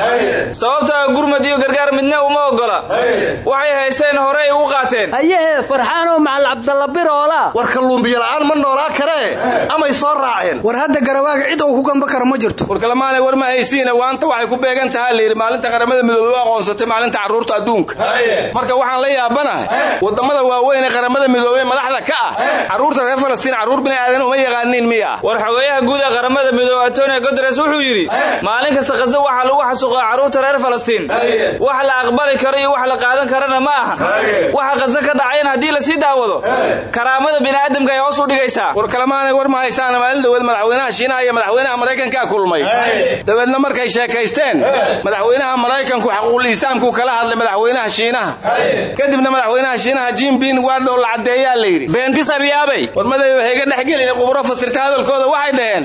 sababtaa gurmad iyo gargaar midna uma oggola waxay haysteen horey ugu qaateen. Hayehee farxaanow macal cabdalla biroola war kalluumbiyola'aan ma noolaa karee amay soo raaceen. War hadda garawaaga cid uu ku gamba kara ma jirto. War kalmaanay war ma haysiine waanta waxay ku beegan tahaa layidhi maalinta qaramada midoobey u aqoonsatay maalinta carruurta adduunka. Marka waxaan la yaabanahay waddamada waaweyn ee qaramada midoobey madaxda ka ah carruurta reer falastiin carruur bini aadan uma yaqaaniin miya. War xogeeyaha guud ee qaramada midoobe antonio guteres wuxuu yidhi maalin kasta khaza waxaa lagu xasuuqaa carruurta reer falastiin. Wax la aqbali karo iyo wax la qaadan karana ma ahan waxa khaza ka dhacayna haddii la sii daawado. Karaamada bini'aadamka ay hoos u dhigaysaa. War kalemaanay war ma haysaan maalin dhaweed madaxweynaha shiinaha iyo madaxweynaha maraykankaa kulmay. Dabeedna markay sheekaysteen madaxweynaha maraykanku xaquul iisaamkuu kala hadlay madaxweynaha shiinaha. Kadibna madaxweynaha shiinaha jimbin waadhow la caddeeyaa la yidhi beentisaryaabay war madayo hayga dhexgelina quburo fasirta hadalkooda waxay dhaheen.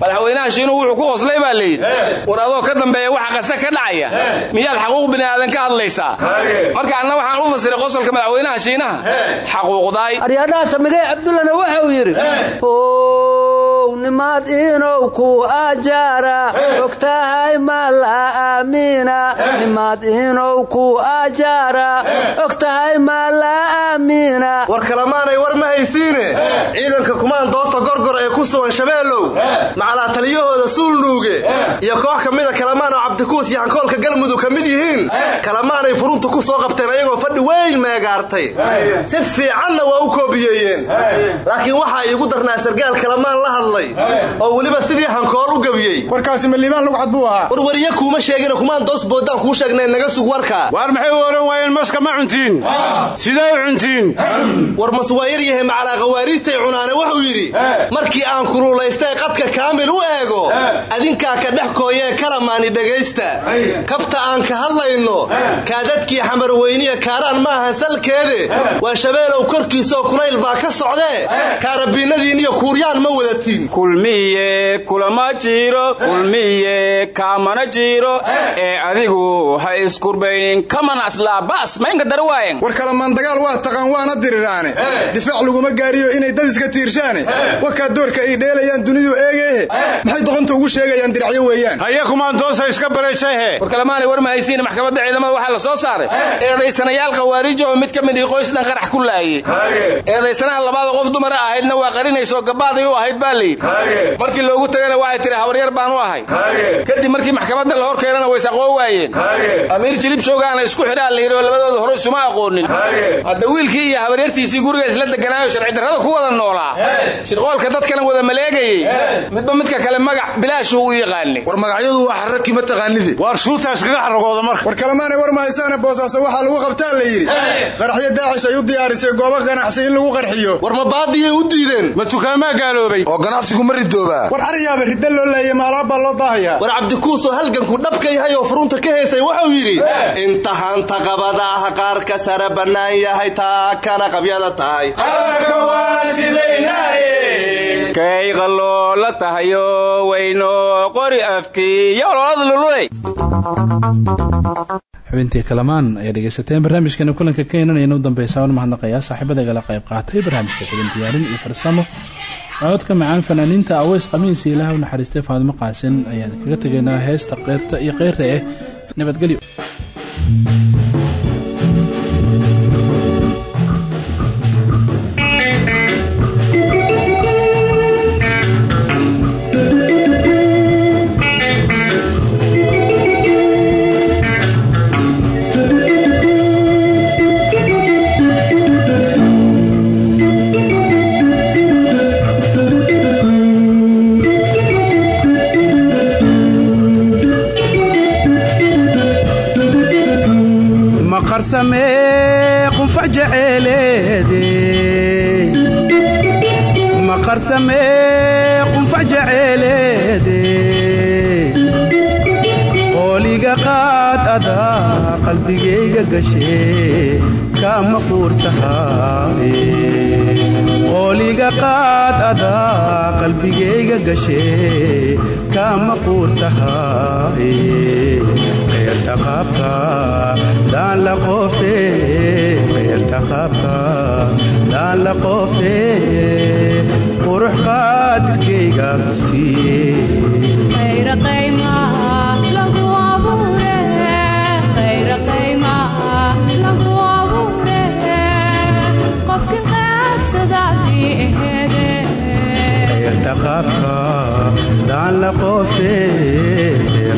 Madaxweynaha shiinuhu wuxuu ku qoslay baa layidhi war adoo ka dambeeya waxa qase ka dhacaya miyaad xaquuq bini'aadan ka hadlaysaa marka anna waxaan u fasiray qosolka madaxweynaha shiinaha. Xaquuqdaay aryadhaha samigay cabdullana waxa uu yidhi nimaad inow ku ajaara ogtahay ma la nimaad inow ku ajaara ogtahay ma la aamiina. War kalamaanay war ma haysiine? Ciidanka kumaandoosta gorgor ee ku sugan shabeellow macalaa taliyahooda suulnuuge iyo koox ka mida kalamaan oo cabdikuus iyo hankoolka galmudug ka mid yihiin kalamaanay furunta ku soo qabteen ayagoo fadhi weyn meegaartay. Si fiicanna waa u koobiyeeyeen laakiin waxaa iigu darnaa sargaal kalamaan la hadlay oo weliba sidii hankool u gebiyey warkaasi maliibaan lugcad buu ahaa. Warwariye kuuma sheegina kumaandoos boodaan kuu sheegnay naga sug warka. Waar maxay u waayeen maska ma cuntiin? Sidee u cuntiin? [CLEARS THROAT] War mas waa yaryahay macalaa khawaariijtay cunaane wuxuu yidhi markii aan kululaystay qadka kaamil u eego. Adinkaa ka dhex kooyee kalamaani dhegaysta kabta aan ka hadlayno kaadadkii xamarweyniya kaaraan maaha salkeede. Waa shabeelow korkiisaoo kulayl baa ka socdee. Kaarabiinadiin iyo kuuryaan ma wadatiin kulmiye kulama jiro kulmiye kaamana jiro. Ee adigu ha iskurbayn kamanaslaabaas maynka dar waayen. War kalamaan dagaal waa taqaan waana diriraane difaac laguma gaariyo inay dad iska tiirshaane. Wakaa doorka ay dheelayaan dunidu eegeehe maxay doqonta ugu sheegayaan diracyo weeyaan? Haya kumaandoosa iska baraysahe war kalamaanay war ma haysiin maxkamadda ciidamada waxaa la soo saaray. Eedaysanayaal khawaariija oo mid ka midii qoys dhan qarax ku laayey eedaysanaha labaada qof dumara ahaydna waa qarinaysoo gabaaday u ahayd baa layidhi markii loogu tagana waxay tihi habaryar baan u ahay. Kadib markii maxkamadda la hor keenana way isaqoon waayeen. Amiir jilib shoogaana isku xidhaa layidhi oo labadooda hore isuma aqoonin. Hadda wiilkii iyo habaryartiisii guriga isla deganaayo sharci darrada ku wada noolaa. Shirqoolka dadkana wada maleegayey. Midba midka kale magac bilaashuu u yaqaanay. War magacyadu waa xararkii ma iskaga xaragooda marka. War kalamaanay war mahaysaane boosaaso waxaa lagu qabtaa la yidhi. Qaraxyo daacish ay u diyaarisay goobo ganacsi in lagu qarxiyo war ma baadiyay u diideen? Ma tukaamaa gaaloobay? Oo ganacsigu ma ridoobaa. War ariyaaba ridda loo leeyay maalaabbaa loo daahaya war cabdikuusoo halganku dhabka yahay oo furunta ka heysay wuxuu yidhi intahaanta qabadaah qaarka sare bannaan yahay taa kana qabyada tahay. Kayqaloo la tahayo wayno qori afkii yololada lululay xubintii kalamaan ayaa dhegaysateen barnaamijkeena kulanka keenan aynu u dambeysaa un mahadnaqayaa saaxiibada igala qayb qaatay barnaamijka xubin diyaarin iyo farsamo. Cododka macaan fanaaniinta aweys khamiis iyo ilaah u naxariistay faadimo qaasin ayaan kaga tegaynaa heesta keyrta iyo keyre eh nabadgelyo qooliga qaad adaa qalbigayga gashe kama quursahaaye qooliga qaad adaa qalbigayga gashe kama quursahaaye qurux qaadirkayga ku siiye qaabka daan la qofe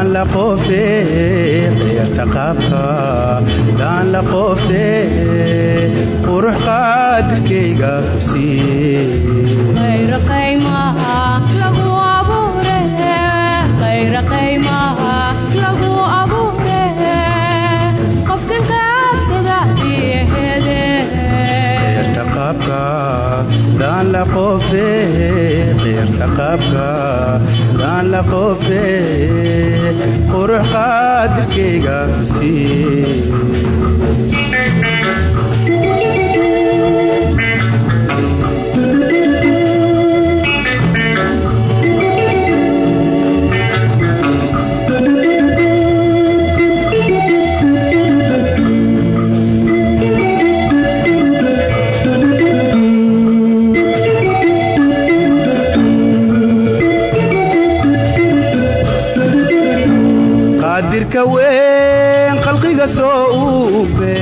daan la qofe qayrta qaabka daan la qofe qurux qaadirkayga ku qaabsadaadii ehede qayrta qaabka daan la qofe qurux qaadirkayga ku qaadirka weyn khalqiga soo uube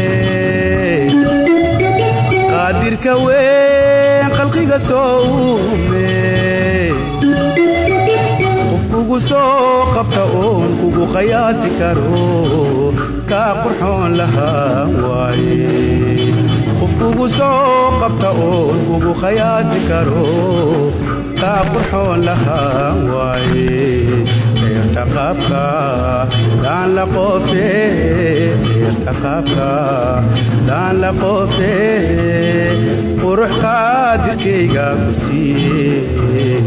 qaadirka weyn khalqiga soo uume qof soo qabta oon kugu qayaasi karo kaa qurxoon lahaa waaye. Qof soo qabta oon kugu qayaasi karo kaa qurxoon lahaa waaye qayrta qaabka daan la qofe qurux qaadirkayga ku siiyey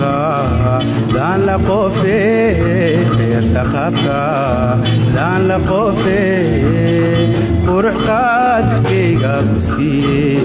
qaabka daan la qofe qayrta qaabka daan la qofe qurux qaadirkayga ku siiyey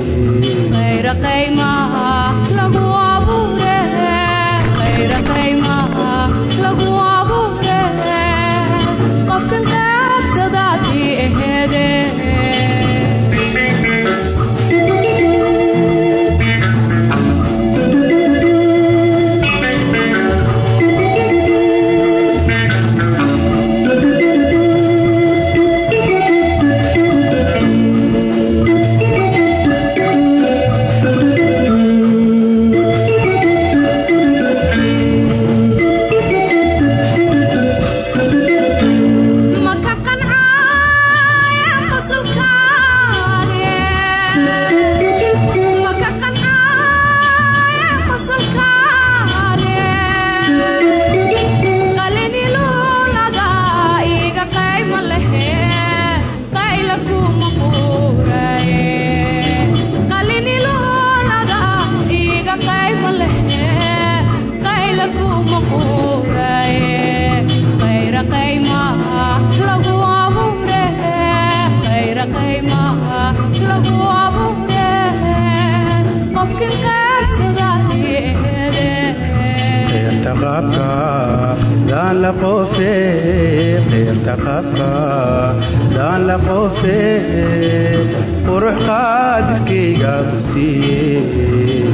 qayrta qaabka daan la qofe qurux qaadirkayga ku siiyey